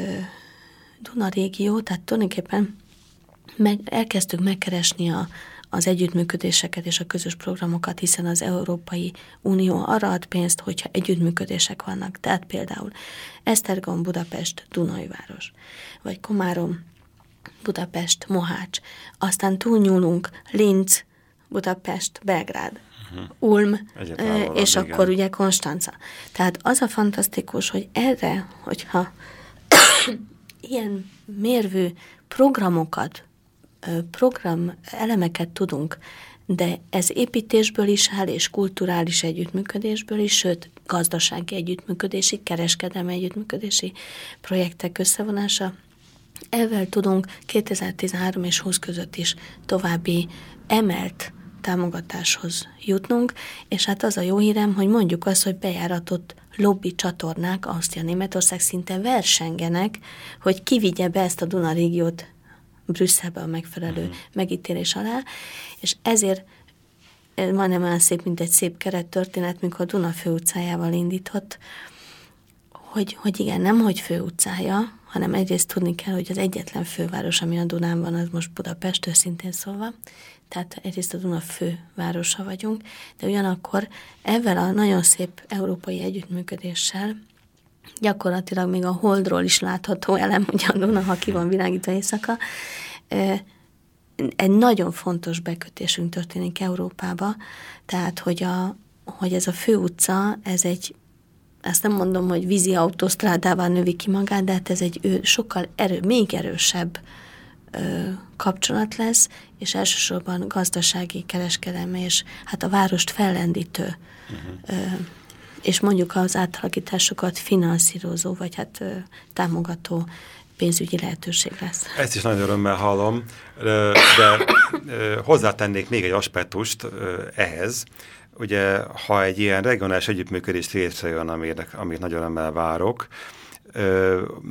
Duna régió, tehát tulajdonképpen meg, elkezdtük megkeresni a, az együttműködéseket és a közös programokat, hiszen az Európai Unió arra ad pénzt, hogyha együttműködések vannak. Tehát például Esztergom, Budapest, Dunajváros, vagy Komárom, Budapest, Mohács. Aztán túlnyúlunk Linz, Budapest, Belgrád, uh-huh. Ulm, és igen. akkor ugye Konstanca. Tehát az a fantasztikus, hogy erre, hogyha ilyen mérvű programokat program elemeket tudunk, de ez építésből is áll, és kulturális együttműködésből is, sőt, gazdasági együttműködési, kereskedelmi együttműködési projektek összevonása. Ezzel tudunk 2013 és 20 között is további emelt támogatáshoz jutnunk, és hát az a jó hírem, hogy mondjuk azt, hogy bejáratott lobby csatornák Ausztria Németország szinte versengenek, hogy kivigye be ezt a Duna régiót Brüsszelbe a megfelelő uh-huh. megítélés alá, és ezért ez majdnem olyan szép, mint egy szép keret történet, mikor Duna főutcájával indított, hogy, hogy igen, nem hogy főutcája, hanem egyrészt tudni kell, hogy az egyetlen főváros, ami a Dunán van, az most Budapest, őszintén szólva. Tehát egyrészt a Duna fővárosa vagyunk, de ugyanakkor ezzel a nagyon szép európai együttműködéssel gyakorlatilag még a holdról is látható elem, hogy a Duna, ha ki van világítva éjszaka, egy nagyon fontos bekötésünk történik Európába, tehát hogy, a, hogy ez a főutca, ez egy, ezt nem mondom, hogy vízi autósztrádával növi ki magát, de hát ez egy ő, sokkal erő, még erősebb ö, kapcsolat lesz, és elsősorban gazdasági, kereskedelmi, és hát a várost fellendítő uh-huh. ö, és mondjuk az átalakításokat finanszírozó, vagy hát támogató pénzügyi lehetőség lesz. Ezt is nagyon örömmel hallom, de hozzátennék még egy aspektust ehhez. Ugye, ha egy ilyen regionális együttműködés létrejön, amit, amit nagyon örömmel várok,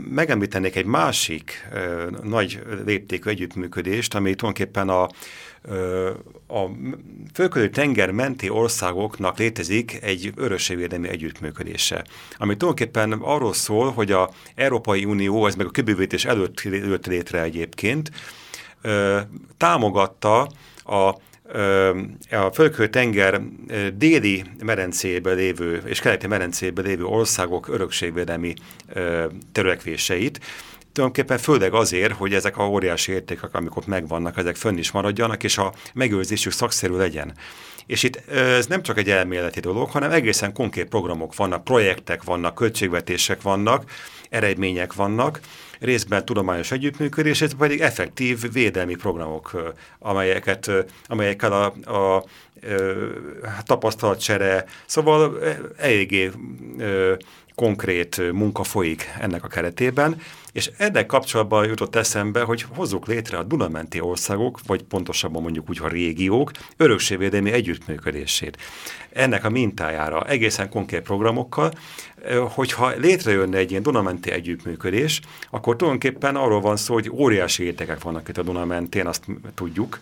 megemlítenék egy másik nagy léptékű együttműködést, ami tulajdonképpen a a fölködő tenger menti országoknak létezik egy örökségvédelmi együttműködése, ami tulajdonképpen arról szól, hogy a Európai Unió, ez meg a kibővítés előtt jött létre egyébként, támogatta a a földközi tenger déli merencébe lévő és keleti merencébe lévő országok örökségvédelmi törekvéseit, tulajdonképpen főleg azért, hogy ezek a óriási értékek, amik ott megvannak, ezek fönn is maradjanak, és a megőrzésük szakszerű legyen. És itt ez nem csak egy elméleti dolog, hanem egészen konkrét programok vannak, projektek vannak, költségvetések vannak, eredmények vannak, részben tudományos együttműködés, ez pedig effektív védelmi programok, amelyeket, amelyekkel a, a, a tapasztalatcsere, szóval eléggé konkrét munka folyik ennek a keretében, és ennek kapcsolatban jutott eszembe, hogy hozzuk létre a Dunamenti országok, vagy pontosabban mondjuk úgy a régiók örökségvédelmi együttműködését. Ennek a mintájára egészen konkrét programokkal, hogyha létrejönne egy ilyen Dunamenti együttműködés, akkor tulajdonképpen arról van szó, hogy óriási értékek vannak itt a Dunamentén, azt tudjuk,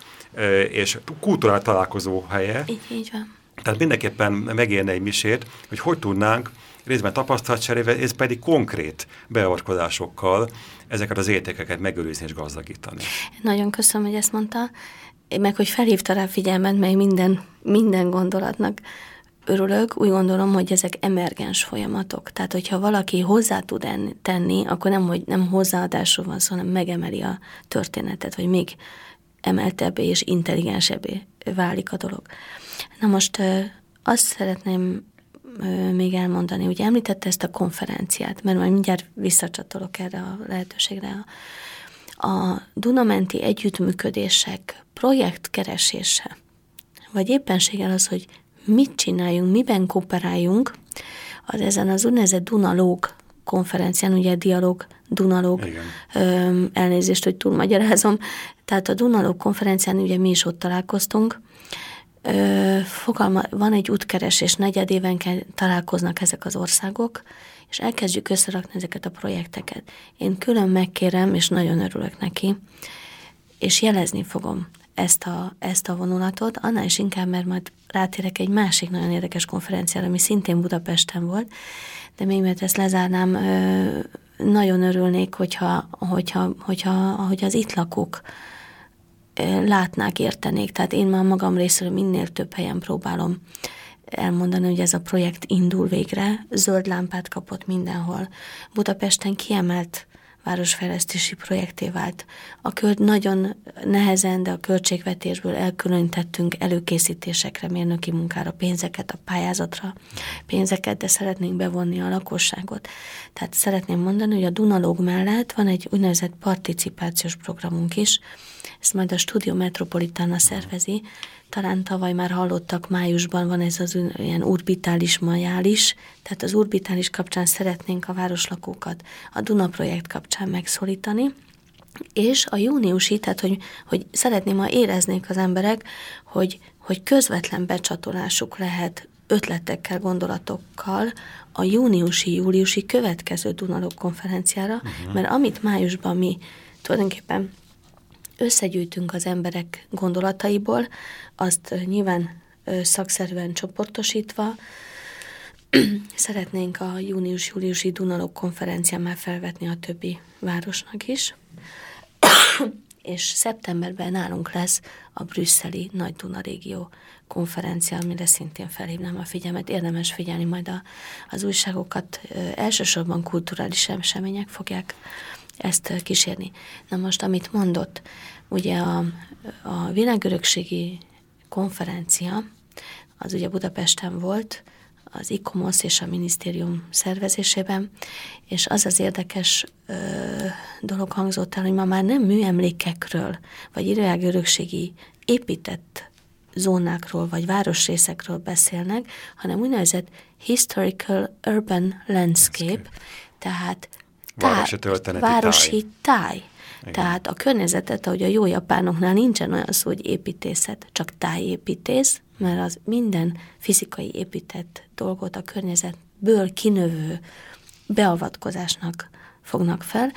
és kultúrál találkozó helye. Így, így van. Tehát mindenképpen megérne egy misét, hogy hogy tudnánk részben tapasztalatcserével, ez pedig konkrét beavatkozásokkal ezeket az értékeket megőrizni és gazdagítani. Nagyon köszönöm, hogy ezt mondta, meg hogy felhívta rá figyelmet, mely minden, minden gondolatnak örülök, úgy gondolom, hogy ezek emergens folyamatok. Tehát, hogyha valaki hozzá tud tenni, akkor nem, hogy nem hozzáadásról van szó, hanem megemeli a történetet, vagy még emeltebbé és intelligensebbé válik a dolog. Na most azt szeretném még elmondani. Ugye említette ezt a konferenciát, mert majd mindjárt visszacsatolok erre a lehetőségre. A Dunamenti együttműködések projektkeresése, vagy éppenséggel az, hogy mit csináljunk, miben kooperáljunk, az ezen az úgynevezett Dunalóg konferencián, ugye dialóg, Dunalóg, Igen. elnézést, hogy túlmagyarázom, tehát a Dunalóg konferencián ugye mi is ott találkoztunk, fogalma, van egy útkeresés, negyedévenként találkoznak ezek az országok, és elkezdjük összerakni ezeket a projekteket. Én külön megkérem, és nagyon örülök neki, és jelezni fogom ezt a, ezt a vonulatot, annál is inkább, mert majd rátérek egy másik nagyon érdekes konferenciára, ami szintén Budapesten volt, de még mert ezt lezárnám, nagyon örülnék, hogyha, hogyha, hogyha, hogyha az itt lakók látnák, értenék. Tehát én már magam részéről minél több helyen próbálom elmondani, hogy ez a projekt indul végre. Zöld lámpát kapott mindenhol. Budapesten kiemelt városfejlesztési projekté vált. A költ nagyon nehezen, de a költségvetésből elkülönítettünk előkészítésekre, mérnöki munkára, pénzeket, a pályázatra, pénzeket, de szeretnénk bevonni a lakosságot. Tehát szeretném mondani, hogy a Dunalóg mellett van egy úgynevezett participációs programunk is, ezt majd a Studio Metropolitana szervezi, talán tavaly már hallottak, májusban van ez az ilyen urbitális majális, tehát az urbitális kapcsán szeretnénk a városlakókat a Duna projekt kapcsán megszólítani, és a júniusi, tehát hogy, hogy szeretném, ha éreznék az emberek, hogy, hogy közvetlen becsatolásuk lehet ötletekkel, gondolatokkal a júniusi-júliusi következő Dunalog konferenciára, uh-huh. mert amit májusban mi tulajdonképpen összegyűjtünk az emberek gondolataiból, azt nyilván szakszerűen csoportosítva, szeretnénk a június-júliusi Dunalok konferencián már felvetni a többi városnak is, és szeptemberben nálunk lesz a brüsszeli Nagy Duna régió konferencia, amire szintén felhívnám a figyelmet. Érdemes figyelni majd a, az újságokat. Elsősorban kulturális események fogják ezt kísérni. Na most, amit mondott, ugye a, a világörökségi konferencia, az ugye Budapesten volt, az ICOMOS és a minisztérium szervezésében, és az az érdekes ö, dolog hangzott el, hogy ma már nem műemlékekről, vagy időjágörökségi épített zónákról, vagy városrészekről beszélnek, hanem úgynevezett historical urban landscape. tehát városi, városi táj. táj. Tehát a környezetet, ahogy a jó japánoknál nincsen olyan szó, hogy építészet, csak tájépítész, mert az minden fizikai épített dolgot a környezetből kinövő beavatkozásnak fognak fel.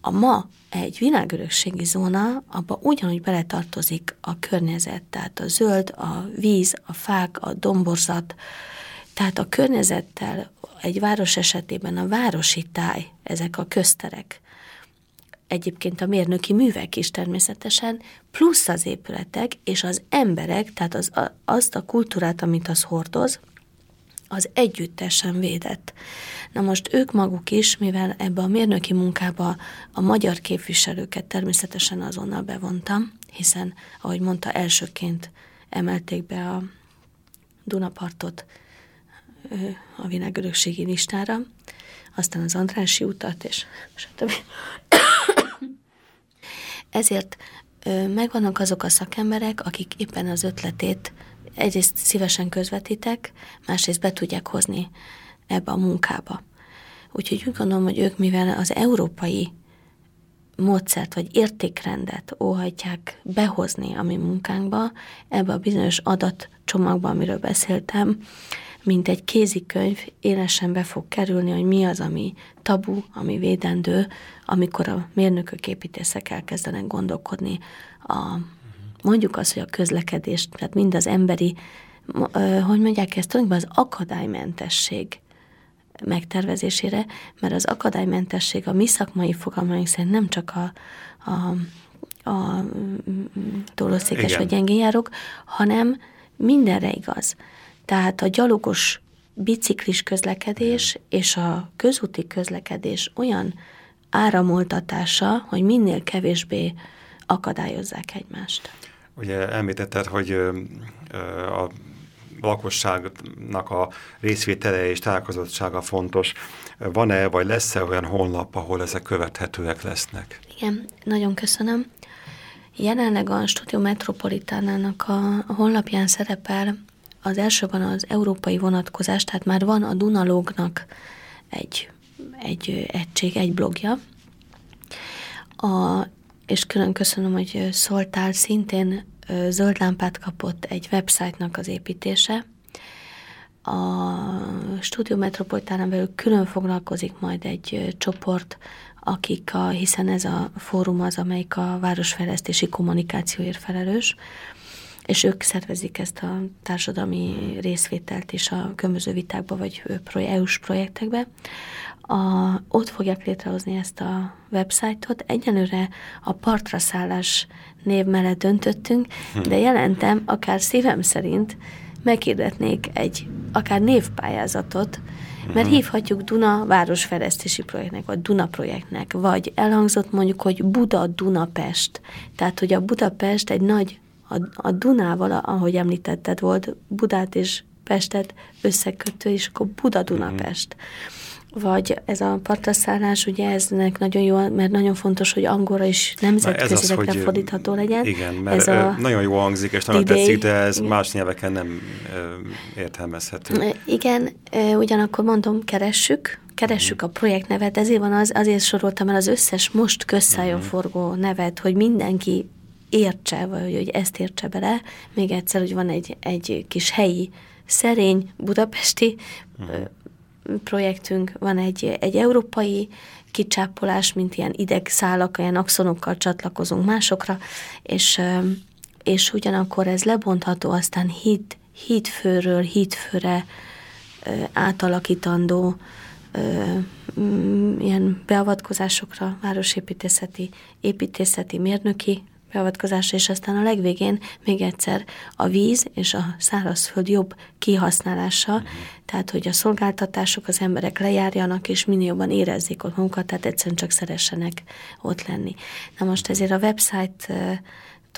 A ma egy világörökségi zóna, abba ugyanúgy beletartozik a környezet, tehát a zöld, a víz, a fák, a domborzat, tehát a környezettel egy város esetében a városi táj, ezek a közterek, egyébként a mérnöki művek is természetesen, plusz az épületek és az emberek, tehát az, azt a kultúrát, amit az hordoz, az együttesen védett. Na most ők maguk is, mivel ebbe a mérnöki munkába a magyar képviselőket természetesen azonnal bevontam, hiszen, ahogy mondta, elsőként emelték be a Dunapartot a világörökségi listára, aztán az Andrási utat, és stb. Ezért megvannak azok a szakemberek, akik éppen az ötletét egyrészt szívesen közvetítek, másrészt be tudják hozni ebbe a munkába. Úgyhogy úgy gondolom, hogy ők, mivel az európai módszert vagy értékrendet óhajtják behozni a mi munkánkba, ebbe a bizonyos adatcsomagba, amiről beszéltem, mint egy kézikönyv élesen be fog kerülni, hogy mi az, ami tabu, ami védendő, amikor a mérnökök, építészek elkezdenek gondolkodni a, mondjuk az, hogy a közlekedést, tehát mind az emberi, hogy mondják ezt, tulajdonképpen az akadálymentesség megtervezésére, mert az akadálymentesség a mi szakmai fogalmaink szerint nem csak a, a, a tólószékes vagy gyengénjárok, hanem mindenre igaz. Tehát a gyalogos biciklis közlekedés és a közúti közlekedés olyan áramoltatása, hogy minél kevésbé akadályozzák egymást. Ugye említetted, hogy a lakosságnak a részvétele és találkozottsága fontos. Van-e, vagy lesz-e olyan honlap, ahol ezek követhetőek lesznek? Igen, nagyon köszönöm. Jelenleg a Studio Metropolitánának a honlapján szerepel az elsőben az európai vonatkozás, tehát már van a Dunalógnak egy, egy egység, egy blogja, a, és külön köszönöm, hogy szóltál, szintén zöld lámpát kapott egy website-nak az építése. A Studio Metropolitánán belül külön foglalkozik majd egy csoport akik a, hiszen ez a fórum az, amelyik a városfejlesztési kommunikációért felelős, és ők szervezik ezt a társadalmi részvételt is a különböző vitákba, vagy EU-s projektekbe. A, ott fogják létrehozni ezt a websájtot. Egyelőre a partra szállás név mellett döntöttünk, hm. de jelentem, akár szívem szerint meghirdetnék egy akár névpályázatot, mert hm. hívhatjuk Duna városfejlesztési projektnek, vagy Duna projektnek, vagy elhangzott mondjuk, hogy Buda-Dunapest. Tehát, hogy a Budapest egy nagy a, a Dunával, ahogy említetted, volt Budát és Pestet összekötő, és akkor Buda-Dunapest. Mm-hmm vagy ez a partraszállás, ugye eznek nagyon jó, mert nagyon fontos, hogy angolra is nemzetközileg fordítható legyen. Igen, mert ez a nagyon jó hangzik, és nagyon tetszik, de ez más nyelveken nem értelmezhető. Igen, ugyanakkor mondom, keressük, keressük mm. a projektnevet, ezért van az, azért soroltam el az összes most közszájon mm. forgó nevet, hogy mindenki értse, vagy hogy ezt értse bele. Még egyszer, hogy van egy, egy kis helyi, szerény, budapesti uh-huh. projektünk, van egy, egy európai kicsápolás, mint ilyen idegszálak, ilyen axonokkal csatlakozunk másokra, és, és ugyanakkor ez lebontható aztán híd, hídfőről hídfőre átalakítandó ilyen beavatkozásokra, városépítészeti, építészeti, mérnöki beavatkozása, és aztán a legvégén még egyszer a víz és a szárazföld jobb kihasználása, mm. tehát hogy a szolgáltatások, az emberek lejárjanak, és minél jobban érezzék ott magukat, tehát egyszerűen csak szeressenek ott lenni. Na most ezért a website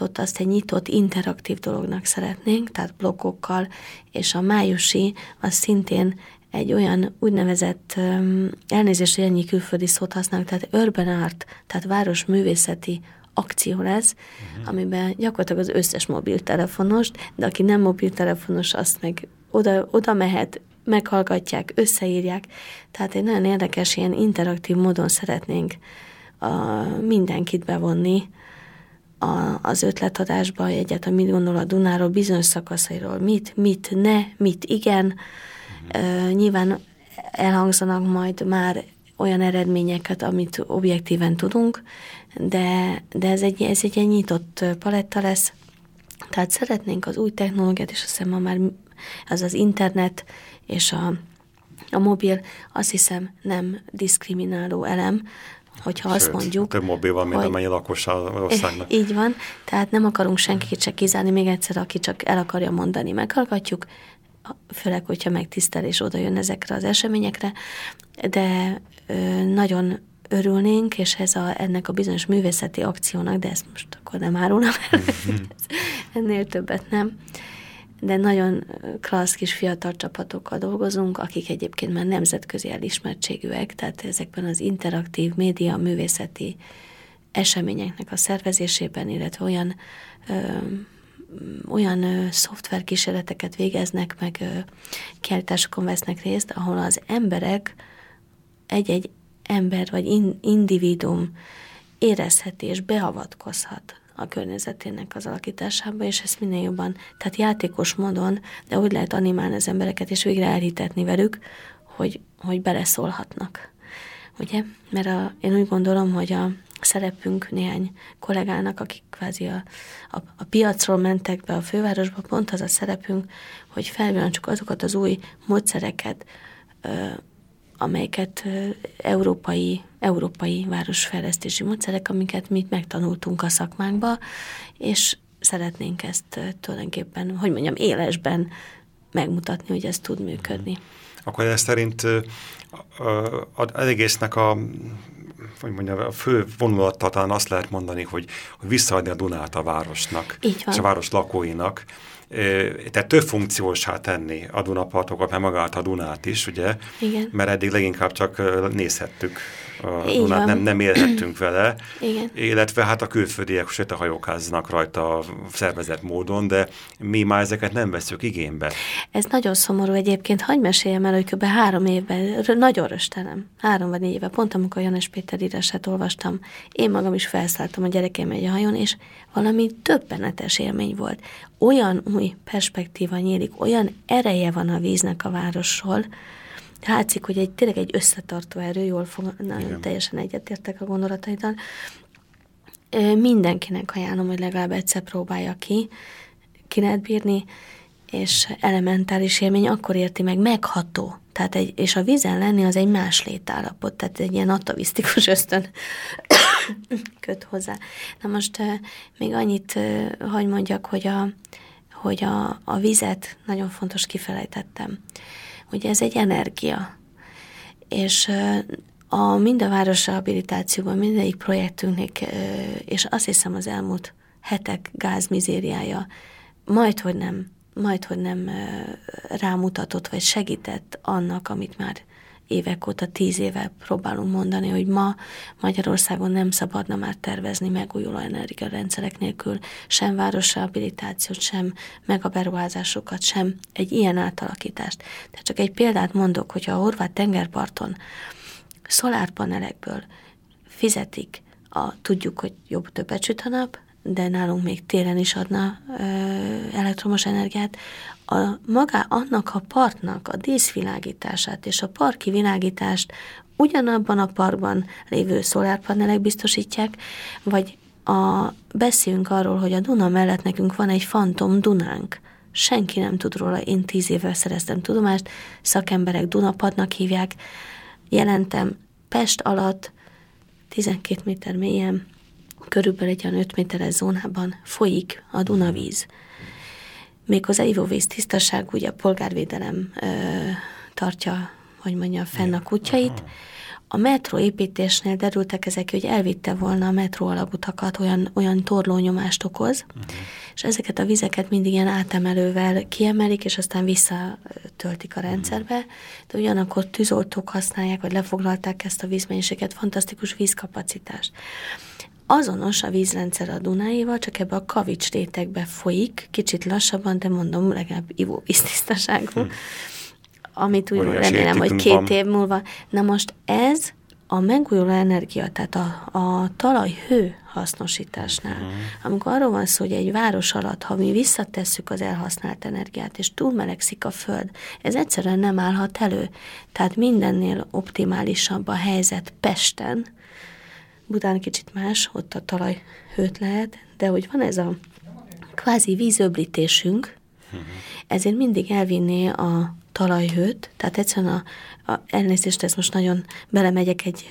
ott azt egy nyitott, interaktív dolognak szeretnénk, tehát blokkokkal, és a májusi az szintén egy olyan úgynevezett, elnézést, hogy ennyi külföldi szót használnak, tehát urban art, tehát városművészeti akció lesz, uh-huh. amiben gyakorlatilag az összes mobiltelefonos, de aki nem mobiltelefonos, azt meg oda, oda mehet, meghallgatják, összeírják. Tehát egy nagyon érdekes, ilyen interaktív módon szeretnénk a, mindenkit bevonni a, az ötletadásba, egyáltalán mit gondol a Dunáról, bizonyos szakaszairól, mit, mit ne, mit igen. Uh-huh. Uh, nyilván elhangzanak majd már olyan eredményeket, amit objektíven tudunk, de, de ez, egy, ez egy nyitott paletta lesz. Tehát szeretnénk az új technológiát, és azt hiszem ma már az az internet és a, a mobil, azt hiszem nem diszkrimináló elem, hogyha Sőt, azt mondjuk... több mobil van, mint amennyi lakos az országnak. Így van, tehát nem akarunk senkit se kizárni, még egyszer, aki csak el akarja mondani, meghallgatjuk, főleg, hogyha megtisztel és oda jön ezekre az eseményekre, de ö, nagyon örülnénk, és ez a, ennek a bizonyos művészeti akciónak, de ezt most akkor nem árulom el, ennél többet nem, de nagyon klassz kis fiatal csapatokkal dolgozunk, akik egyébként már nemzetközi elismertségűek, tehát ezekben az interaktív média művészeti eseményeknek a szervezésében, illetve olyan ö, olyan ö, szoftverkísérleteket végeznek, meg ö, kiállításokon vesznek részt, ahol az emberek egy-egy ember vagy in, individum érezheti és beavatkozhat a környezetének az alakításába, és ezt minél jobban, tehát játékos módon, de úgy lehet animálni az embereket, és végre elhitetni velük, hogy, hogy beleszólhatnak. Ugye? Mert a, én úgy gondolom, hogy a szerepünk néhány kollégának, akik kvázi a, a, a piacról mentek be a fővárosba, pont az a szerepünk, hogy felvillantsuk azokat az új módszereket, amelyeket európai, európai városfejlesztési módszerek, amiket mi megtanultunk a szakmánkba, és szeretnénk ezt tulajdonképpen, hogy mondjam, élesben megmutatni, hogy ez tud működni. Akkor ez szerint az egésznek a hogy mondjam, a fő vonulattal talán azt lehet mondani, hogy, hogy visszaadni a Dunát a városnak, és a város lakóinak, tehát több funkciósá tenni a Dunapartokat, mert magát a Dunát is, ugye? Igen. Mert eddig leginkább csak nézhettük Dunát, nem, nem élhettünk vele, Igen. illetve hát a külföldiek sétahajókáznak rajta szervezett módon, de mi már ezeket nem veszük igénybe. Ez nagyon szomorú egyébként, hagyj meséljem el, hogy kb. három évben, nagyon röstelem, három vagy négy éve, pont amikor Janes Péter írását olvastam, én magam is felszálltam a gyerekem egy hajón, és valami többenetes élmény volt. Olyan új perspektíva nyílik, olyan ereje van a víznek a városról, látszik, hogy egy, tényleg egy összetartó erő, jól fog, nagyon teljesen egyetértek a gondolataiddal. Mindenkinek ajánlom, hogy legalább egyszer próbálja ki, ki lehet bírni, és elementáris élmény akkor érti meg, megható. Tehát egy, és a vízen lenni az egy más létállapot, tehát egy ilyen atavisztikus ösztön köt hozzá. Na most még annyit, hogy mondjak, hogy a, hogy a, a vizet nagyon fontos kifelejtettem. Ugye ez egy energia, és a, mind a város rehabilitációban, mindegyik projektünknek, és azt hiszem az elmúlt hetek gázmizériája majd, hogy nem, majd, hogy nem rámutatott, vagy segített annak, amit már évek óta, tíz éve próbálunk mondani, hogy ma Magyarországon nem szabadna már tervezni megújuló energiarendszerek nélkül sem városrehabilitációt, sem megaberuházásokat, sem egy ilyen átalakítást. De csak egy példát mondok, hogyha a horvát tengerparton szolárpanelekből fizetik, a, tudjuk, hogy jobb többet süt a nap, de nálunk még télen is adna ö, elektromos energiát, a maga annak a partnak a díszvilágítását és a parki világítást ugyanabban a parkban lévő szolárpanelek biztosítják, vagy a, beszélünk arról, hogy a Duna mellett nekünk van egy fantom Dunánk. Senki nem tud róla, én tíz évvel szereztem tudomást, szakemberek Dunapadnak hívják. Jelentem Pest alatt 12 méter mélyen, körülbelül egy olyan 5 méteres zónában folyik a Dunavíz. Méghozzá ivóvíz tisztaság, ugye a polgárvédelem ö, tartja, hogy mondja, fenn a kutyait. A metró építésnél derültek ezek, hogy elvitte volna a metró alagutakat, olyan, olyan torlónyomást okoz, uh-huh. és ezeket a vizeket mindig ilyen átemelővel kiemelik, és aztán visszatöltik a rendszerbe, de ugyanakkor tűzoltók használják, vagy lefoglalták ezt a vízmennyiséget, fantasztikus vízkapacitást. Azonos a vízrendszer a Dunáival, csak ebbe a kavics rétegbe folyik, kicsit lassabban, de mondom, legalább hm. amit úgy Olyan remélem, hogy két van. év múlva. Na most ez a megújuló energia, tehát a, a talajhő hasznosításnál, uh-huh. amikor arról van szó, hogy egy város alatt, ha mi visszatesszük az elhasznált energiát, és túlmelegszik a föld, ez egyszerűen nem állhat elő. Tehát mindennél optimálisabb a helyzet Pesten, Budán kicsit más, ott a talaj hőt lehet, de hogy van ez a kvázi vízöblítésünk, ezért mindig elvinné a talajhőt, tehát egyszerűen a, a elnézést, ez most nagyon belemegyek egy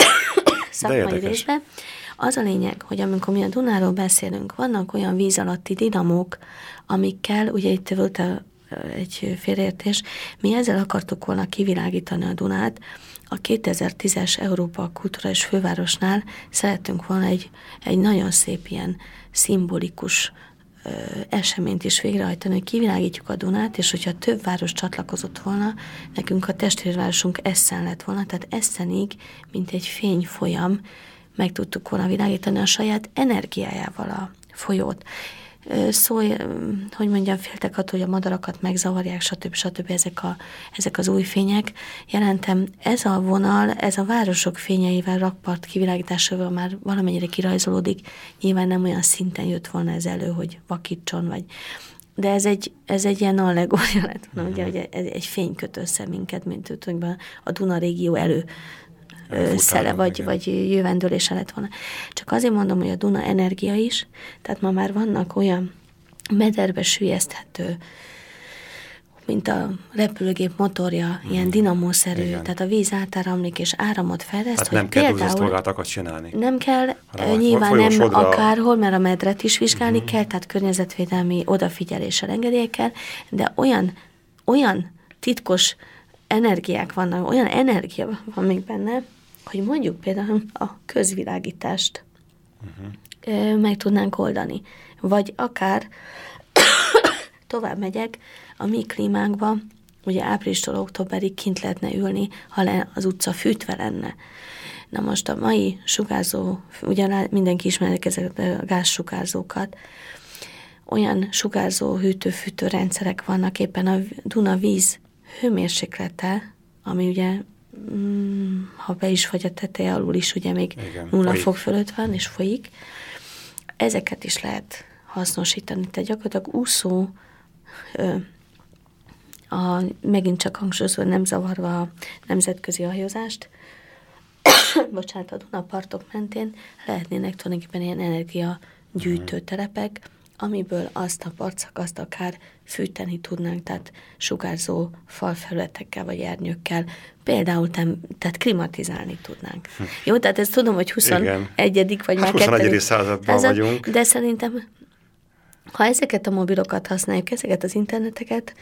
szakmai részbe. Az a lényeg, hogy amikor mi a Dunáról beszélünk, vannak olyan víz alatti dinamók, amikkel, ugye itt volt a, egy félreértés, mi ezzel akartuk volna kivilágítani a Dunát, a 2010-es Európa Kulturális Fővárosnál szerettünk volna egy, egy nagyon szép ilyen szimbolikus ö, eseményt is végrehajtani, hogy kivilágítjuk a Dunát, és hogyha több város csatlakozott volna, nekünk a testvérvárosunk Essen lett volna, tehát Essenig, mint egy fényfolyam, meg tudtuk volna világítani a saját energiájával a folyót szólj, hogy mondjam, féltek attól, hogy a madarakat megzavarják, stb. stb. Ezek, a, ezek az új fények. Jelentem, ez a vonal, ez a városok fényeivel, rakpart kivilágításával már valamennyire kirajzolódik. Nyilván nem olyan szinten jött volna ez elő, hogy vakítson, vagy de ez egy, ez egy ilyen allegória lett volna, uh-huh. ugye, hogy egy fény köt össze minket, mint hogy a Duna régió elő szele vagy, vagy jövendőlése lett volna. Csak azért mondom, hogy a Duna energia is, tehát ma már vannak olyan mederbe sülyezthető mint a repülőgép motorja, hmm. ilyen dinamószerű, Igen. tehát a víz átáramlik és áramot fejleszt. Hát nem kell például, csinálni. Nem kell, hanem nyilván nem sodra... akárhol, mert a medret is vizsgálni hmm. kell, tehát környezetvédelmi odafigyeléssel engedélyek kell, de olyan, olyan titkos energiák vannak, olyan energia van még benne, hogy mondjuk például a közvilágítást uh-huh. meg tudnánk oldani. Vagy akár tovább megyek, a mi klímánkba, ugye áprilistól októberig kint lehetne ülni, ha le, az utca fűtve lenne. Na most a mai sugárzó, ugye mindenki ismeri ezeket a gázsugárzókat, olyan sugárzó hűtő-fűtő rendszerek vannak éppen a Duna víz hőmérséklete, ami ugye mm, ha be is vagy a teteje alul is, ugye még Igen, nulla folyik. fok fölött van, és folyik. Ezeket is lehet hasznosítani. Tehát gyakorlatilag úszó ö, a, megint csak hangsúlyozva nem zavarva a nemzetközi hajózást, bocsánat, a Dunapartok mentén lehetnének tulajdonképpen ilyen energia gyűjtőtelepek, amiből azt a partszakaszt akár fűteni tudnánk, tehát sugárzó falfelületekkel vagy ernyőkkel, például tem, tehát klimatizálni tudnánk. Hm. Jó, tehát ezt tudom, hogy 21. vagy hát már 21. században vagyunk. De szerintem, ha ezeket a mobilokat használjuk, ezeket az interneteket,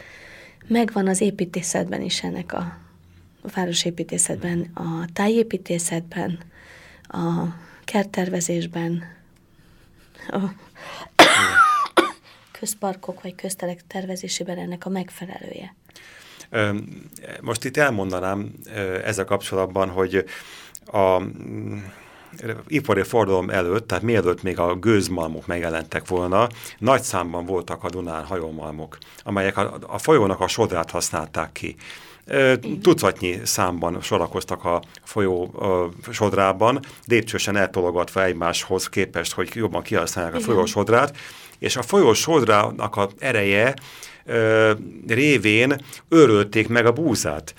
megvan az építészetben is ennek a, a városépítészetben, a tájépítészetben, a kerttervezésben, a közparkok vagy köztelek tervezésében ennek a megfelelője. Most itt elmondanám ezzel kapcsolatban, hogy a ipari fordulom előtt, tehát mielőtt még a gőzmalmok megjelentek volna, nagy számban voltak a Dunán hajómalmok, amelyek a, a folyónak a sodrát használták ki. Tucatnyi számban sorakoztak a folyó a sodrában, lépcsősen eltologatva egymáshoz képest, hogy jobban kihasználják a folyó sodrát, és a folyó sodrának a ereje ö, révén örölték meg a búzát.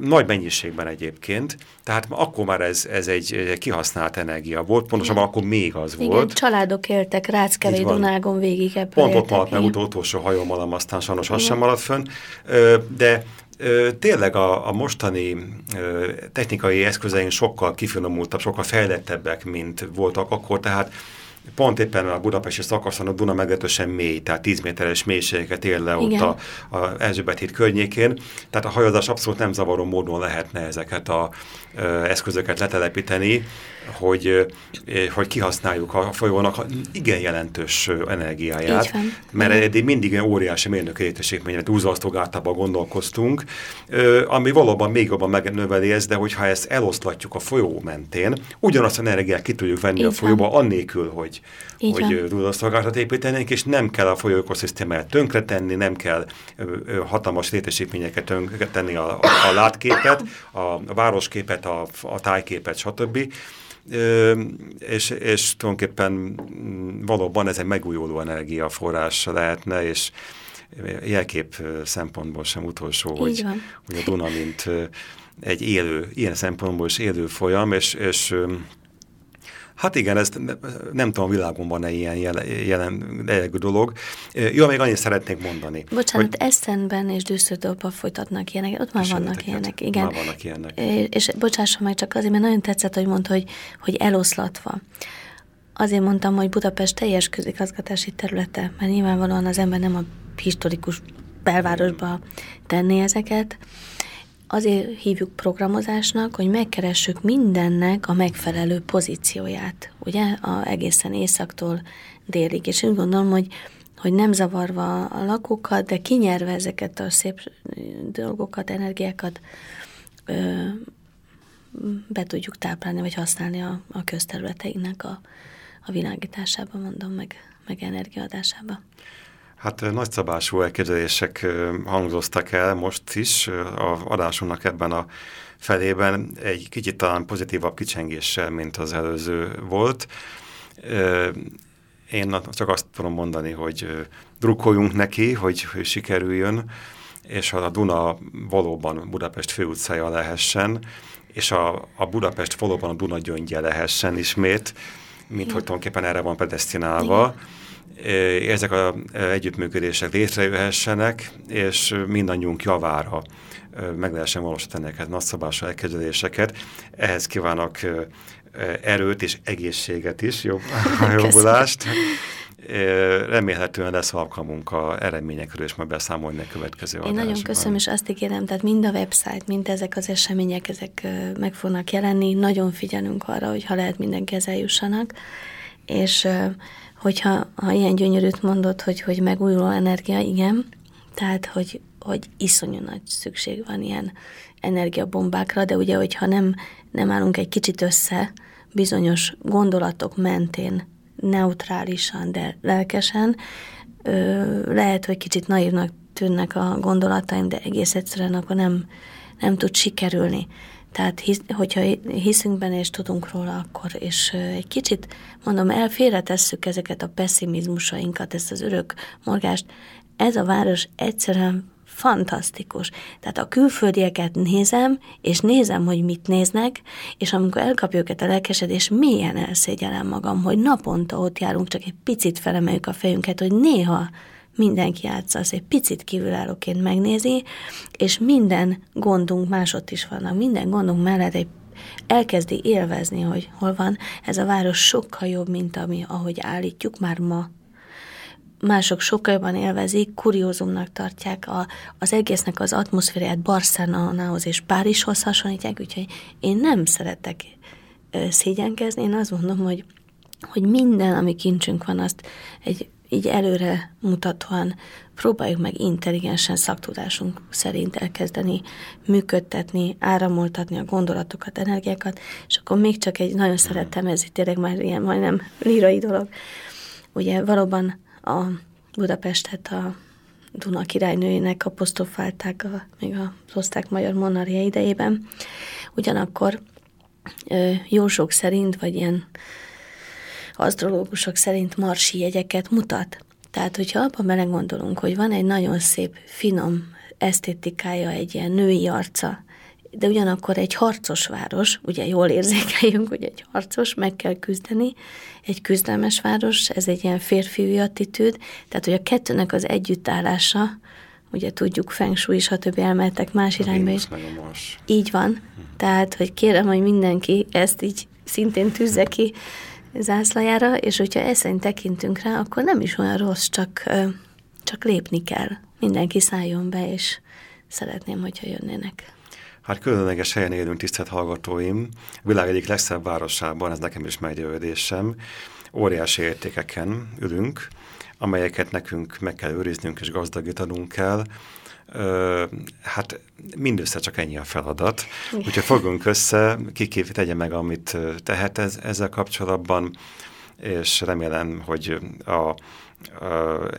Nagy mennyiségben egyébként, tehát akkor már ez, ez egy kihasznált energia volt, pontosabban akkor még az Igen, volt. családok éltek Ráckevei Dunágon végig ebből Pont ott maradt meg utolsó hajómalom, aztán sajnos az sem maradt fönn, de tényleg a, a mostani technikai eszközeink sokkal kifinomultabb, sokkal fejlettebbek, mint voltak akkor, tehát pont éppen a budapesti szakaszon a Duna meglehetősen mély, tehát 10 méteres mélységeket ér le ott a, a Erzsébet híd környékén, tehát a hajózás abszolút nem zavaró módon lehetne ezeket a eszközöket letelepíteni, hogy, hogy kihasználjuk a folyónak igen jelentős energiáját, mert eddig mindig olyan óriási mérnöki létesítményre, túlzasztogáltában gondolkoztunk, ami valóban még jobban megnöveli ezt, de hogyha ezt eloszlatjuk a folyó mentén, ugyanazt az energiát ki tudjuk venni Így a folyóba, van. annélkül, hogy, Így hogy túlzasztogáltat építenénk, és nem kell a folyó ökoszisztémáját tönkretenni, nem kell hatalmas létesítményeket tönkretenni a, a, a látképet, a, a városképet, a, a tájképet, stb. Ö, és, és tulajdonképpen mm, valóban ez egy megújuló energiaforrás lehetne, és jelkép szempontból sem utolsó, hogy, hogy a Duna, mint egy élő, ilyen szempontból is élő folyam, és, és Hát igen, ez nem tudom, a világon van-e ilyen jelen, jelen dolog. Jó, még annyit szeretnék mondani. Bocsánat, hogy... Eszenben és Düsseldorfban folytatnak ilyenek, ott már vannak ilyenek. Igen. Már vannak ilyenek. És bocsásson meg csak azért, mert nagyon tetszett, hogy mondta, hogy, hogy eloszlatva. Azért mondtam, hogy Budapest teljes közigazgatási területe, mert nyilvánvalóan az ember nem a historikus belvárosba tenni ezeket, azért hívjuk programozásnak, hogy megkeressük mindennek a megfelelő pozícióját, ugye, a egészen északtól délig. És úgy gondolom, hogy, hogy nem zavarva a lakókat, de kinyerve ezeket a szép dolgokat, energiákat, ö, be tudjuk táplálni, vagy használni a, a közterületeinknek a, a világításában, mondom, meg, meg energiaadásában. Hát nagyszabású elképzelések hangzoztak el most is a adásunknak ebben a felében egy kicsit talán pozitívabb kicsengéssel, mint az előző volt. Én csak azt tudom mondani, hogy drukkoljunk neki, hogy, sikerüljön, és a Duna valóban Budapest főutcája lehessen, és a, a Budapest valóban a Duna gyöngye lehessen ismét, mint hogy tulajdonképpen erre van predestinálva. Igen ezek az együttműködések létrejöhessenek, és mindannyiunk javára meg lehessen valósítani ezeket nagyszabású elkezdéseket. Ehhez kívánok erőt és egészséget is, jobb, jobbulást. Remélhetően lesz alkalmunk a eredményekről, és majd beszámolni a következő Én nagyon köszönöm, és azt ígérem, tehát mind a website, mind ezek az események, ezek meg fognak jelenni. Nagyon figyelünk arra, hogy ha lehet mindenki eljussanak, és hogyha ha ilyen gyönyörűt mondod, hogy, hogy megújuló energia, igen, tehát, hogy, hogy iszonyú nagy szükség van ilyen energiabombákra, de ugye, hogyha nem, nem állunk egy kicsit össze bizonyos gondolatok mentén, neutrálisan, de lelkesen, ö, lehet, hogy kicsit naívnak tűnnek a gondolataim, de egész egyszerűen akkor nem, nem tud sikerülni. Tehát hisz, hogyha hiszünk benne és tudunk róla, akkor, és egy kicsit, mondom, elfélretesszük ezeket a pessimizmusainkat, ezt az örök morgást, ez a város egyszerűen fantasztikus. Tehát a külföldieket nézem, és nézem, hogy mit néznek, és amikor elkapja őket a lelkesedés, mélyen elszégyelem magam, hogy naponta ott járunk, csak egy picit felemeljük a fejünket, hogy néha mindenki játsza, az egy picit kívülállóként megnézi, és minden gondunk másott is vannak, minden gondunk mellett egy elkezdi élvezni, hogy hol van. Ez a város sokkal jobb, mint ami, ahogy állítjuk már ma. Mások sokkal jobban élvezik, kuriózumnak tartják a, az egésznek az atmoszfériát Barcelonához és Párizshoz hasonlítják, úgyhogy én nem szeretek szégyenkezni, én azt mondom, hogy, hogy minden, ami kincsünk van, azt egy így előre mutatóan próbáljuk meg intelligensen szaktudásunk szerint elkezdeni működtetni, áramoltatni a gondolatokat, energiákat, és akkor még csak egy, nagyon szerettem, ez itt tényleg már ilyen majdnem lírai dolog. Ugye valóban a Budapestet a Duna királynőjének apostrofálták a, még az osztrák-magyar monarchia idejében. Ugyanakkor jósok szerint, vagy ilyen asztrológusok szerint marsi jegyeket mutat. Tehát, hogyha abban belegondolunk, hogy van egy nagyon szép, finom esztétikája, egy ilyen női arca, de ugyanakkor egy harcos város, ugye jól érzékeljünk, hogy egy harcos, meg kell küzdeni, egy küzdelmes város, ez egy ilyen férfiúi attitűd, tehát hogy a kettőnek az együttállása, ugye tudjuk, feng shui, stb. elmehetek más irányba is. Így van. Hm. Tehát, hogy kérem, hogy mindenki ezt így szintén tűzze ki zászlajára, és hogyha eszen tekintünk rá, akkor nem is olyan rossz, csak, csak lépni kell. Mindenki szálljon be, és szeretném, hogyha jönnének. Hát különleges helyen élünk, tisztelt hallgatóim. A világ egyik legszebb városában, ez nekem is meggyőződésem. Óriási értékeken ülünk, amelyeket nekünk meg kell őriznünk és gazdagítanunk kell hát mindössze csak ennyi a feladat. Úgyhogy fogunk össze, ki tegye meg, amit tehet ez, ezzel kapcsolatban, és remélem, hogy a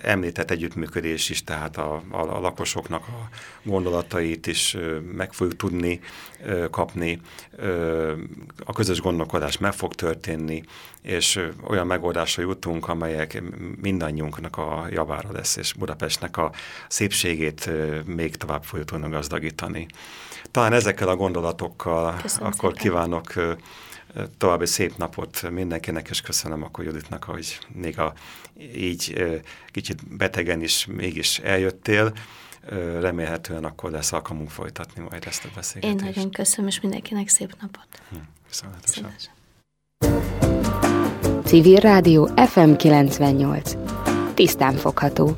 említett együttműködés is, tehát a, a, a lakosoknak a gondolatait is meg fogjuk tudni kapni, a közös gondolkodás meg fog történni, és olyan megoldásra jutunk, amelyek mindannyiunknak a javára lesz, és Budapestnek a szépségét még tovább fogjuk tudni gazdagítani. Talán ezekkel a gondolatokkal Köszönöm akkor szépen. kívánok további szép napot mindenkinek, és köszönöm akkor Juditnak, hogy még a, így kicsit betegen is mégis eljöttél. Remélhetően akkor lesz alkalmunk folytatni majd ezt a beszélgetést. Én nagyon köszönöm, és mindenkinek szép napot. Hm, viszontlátásra. Civil Rádió FM 98. Tisztán fogható.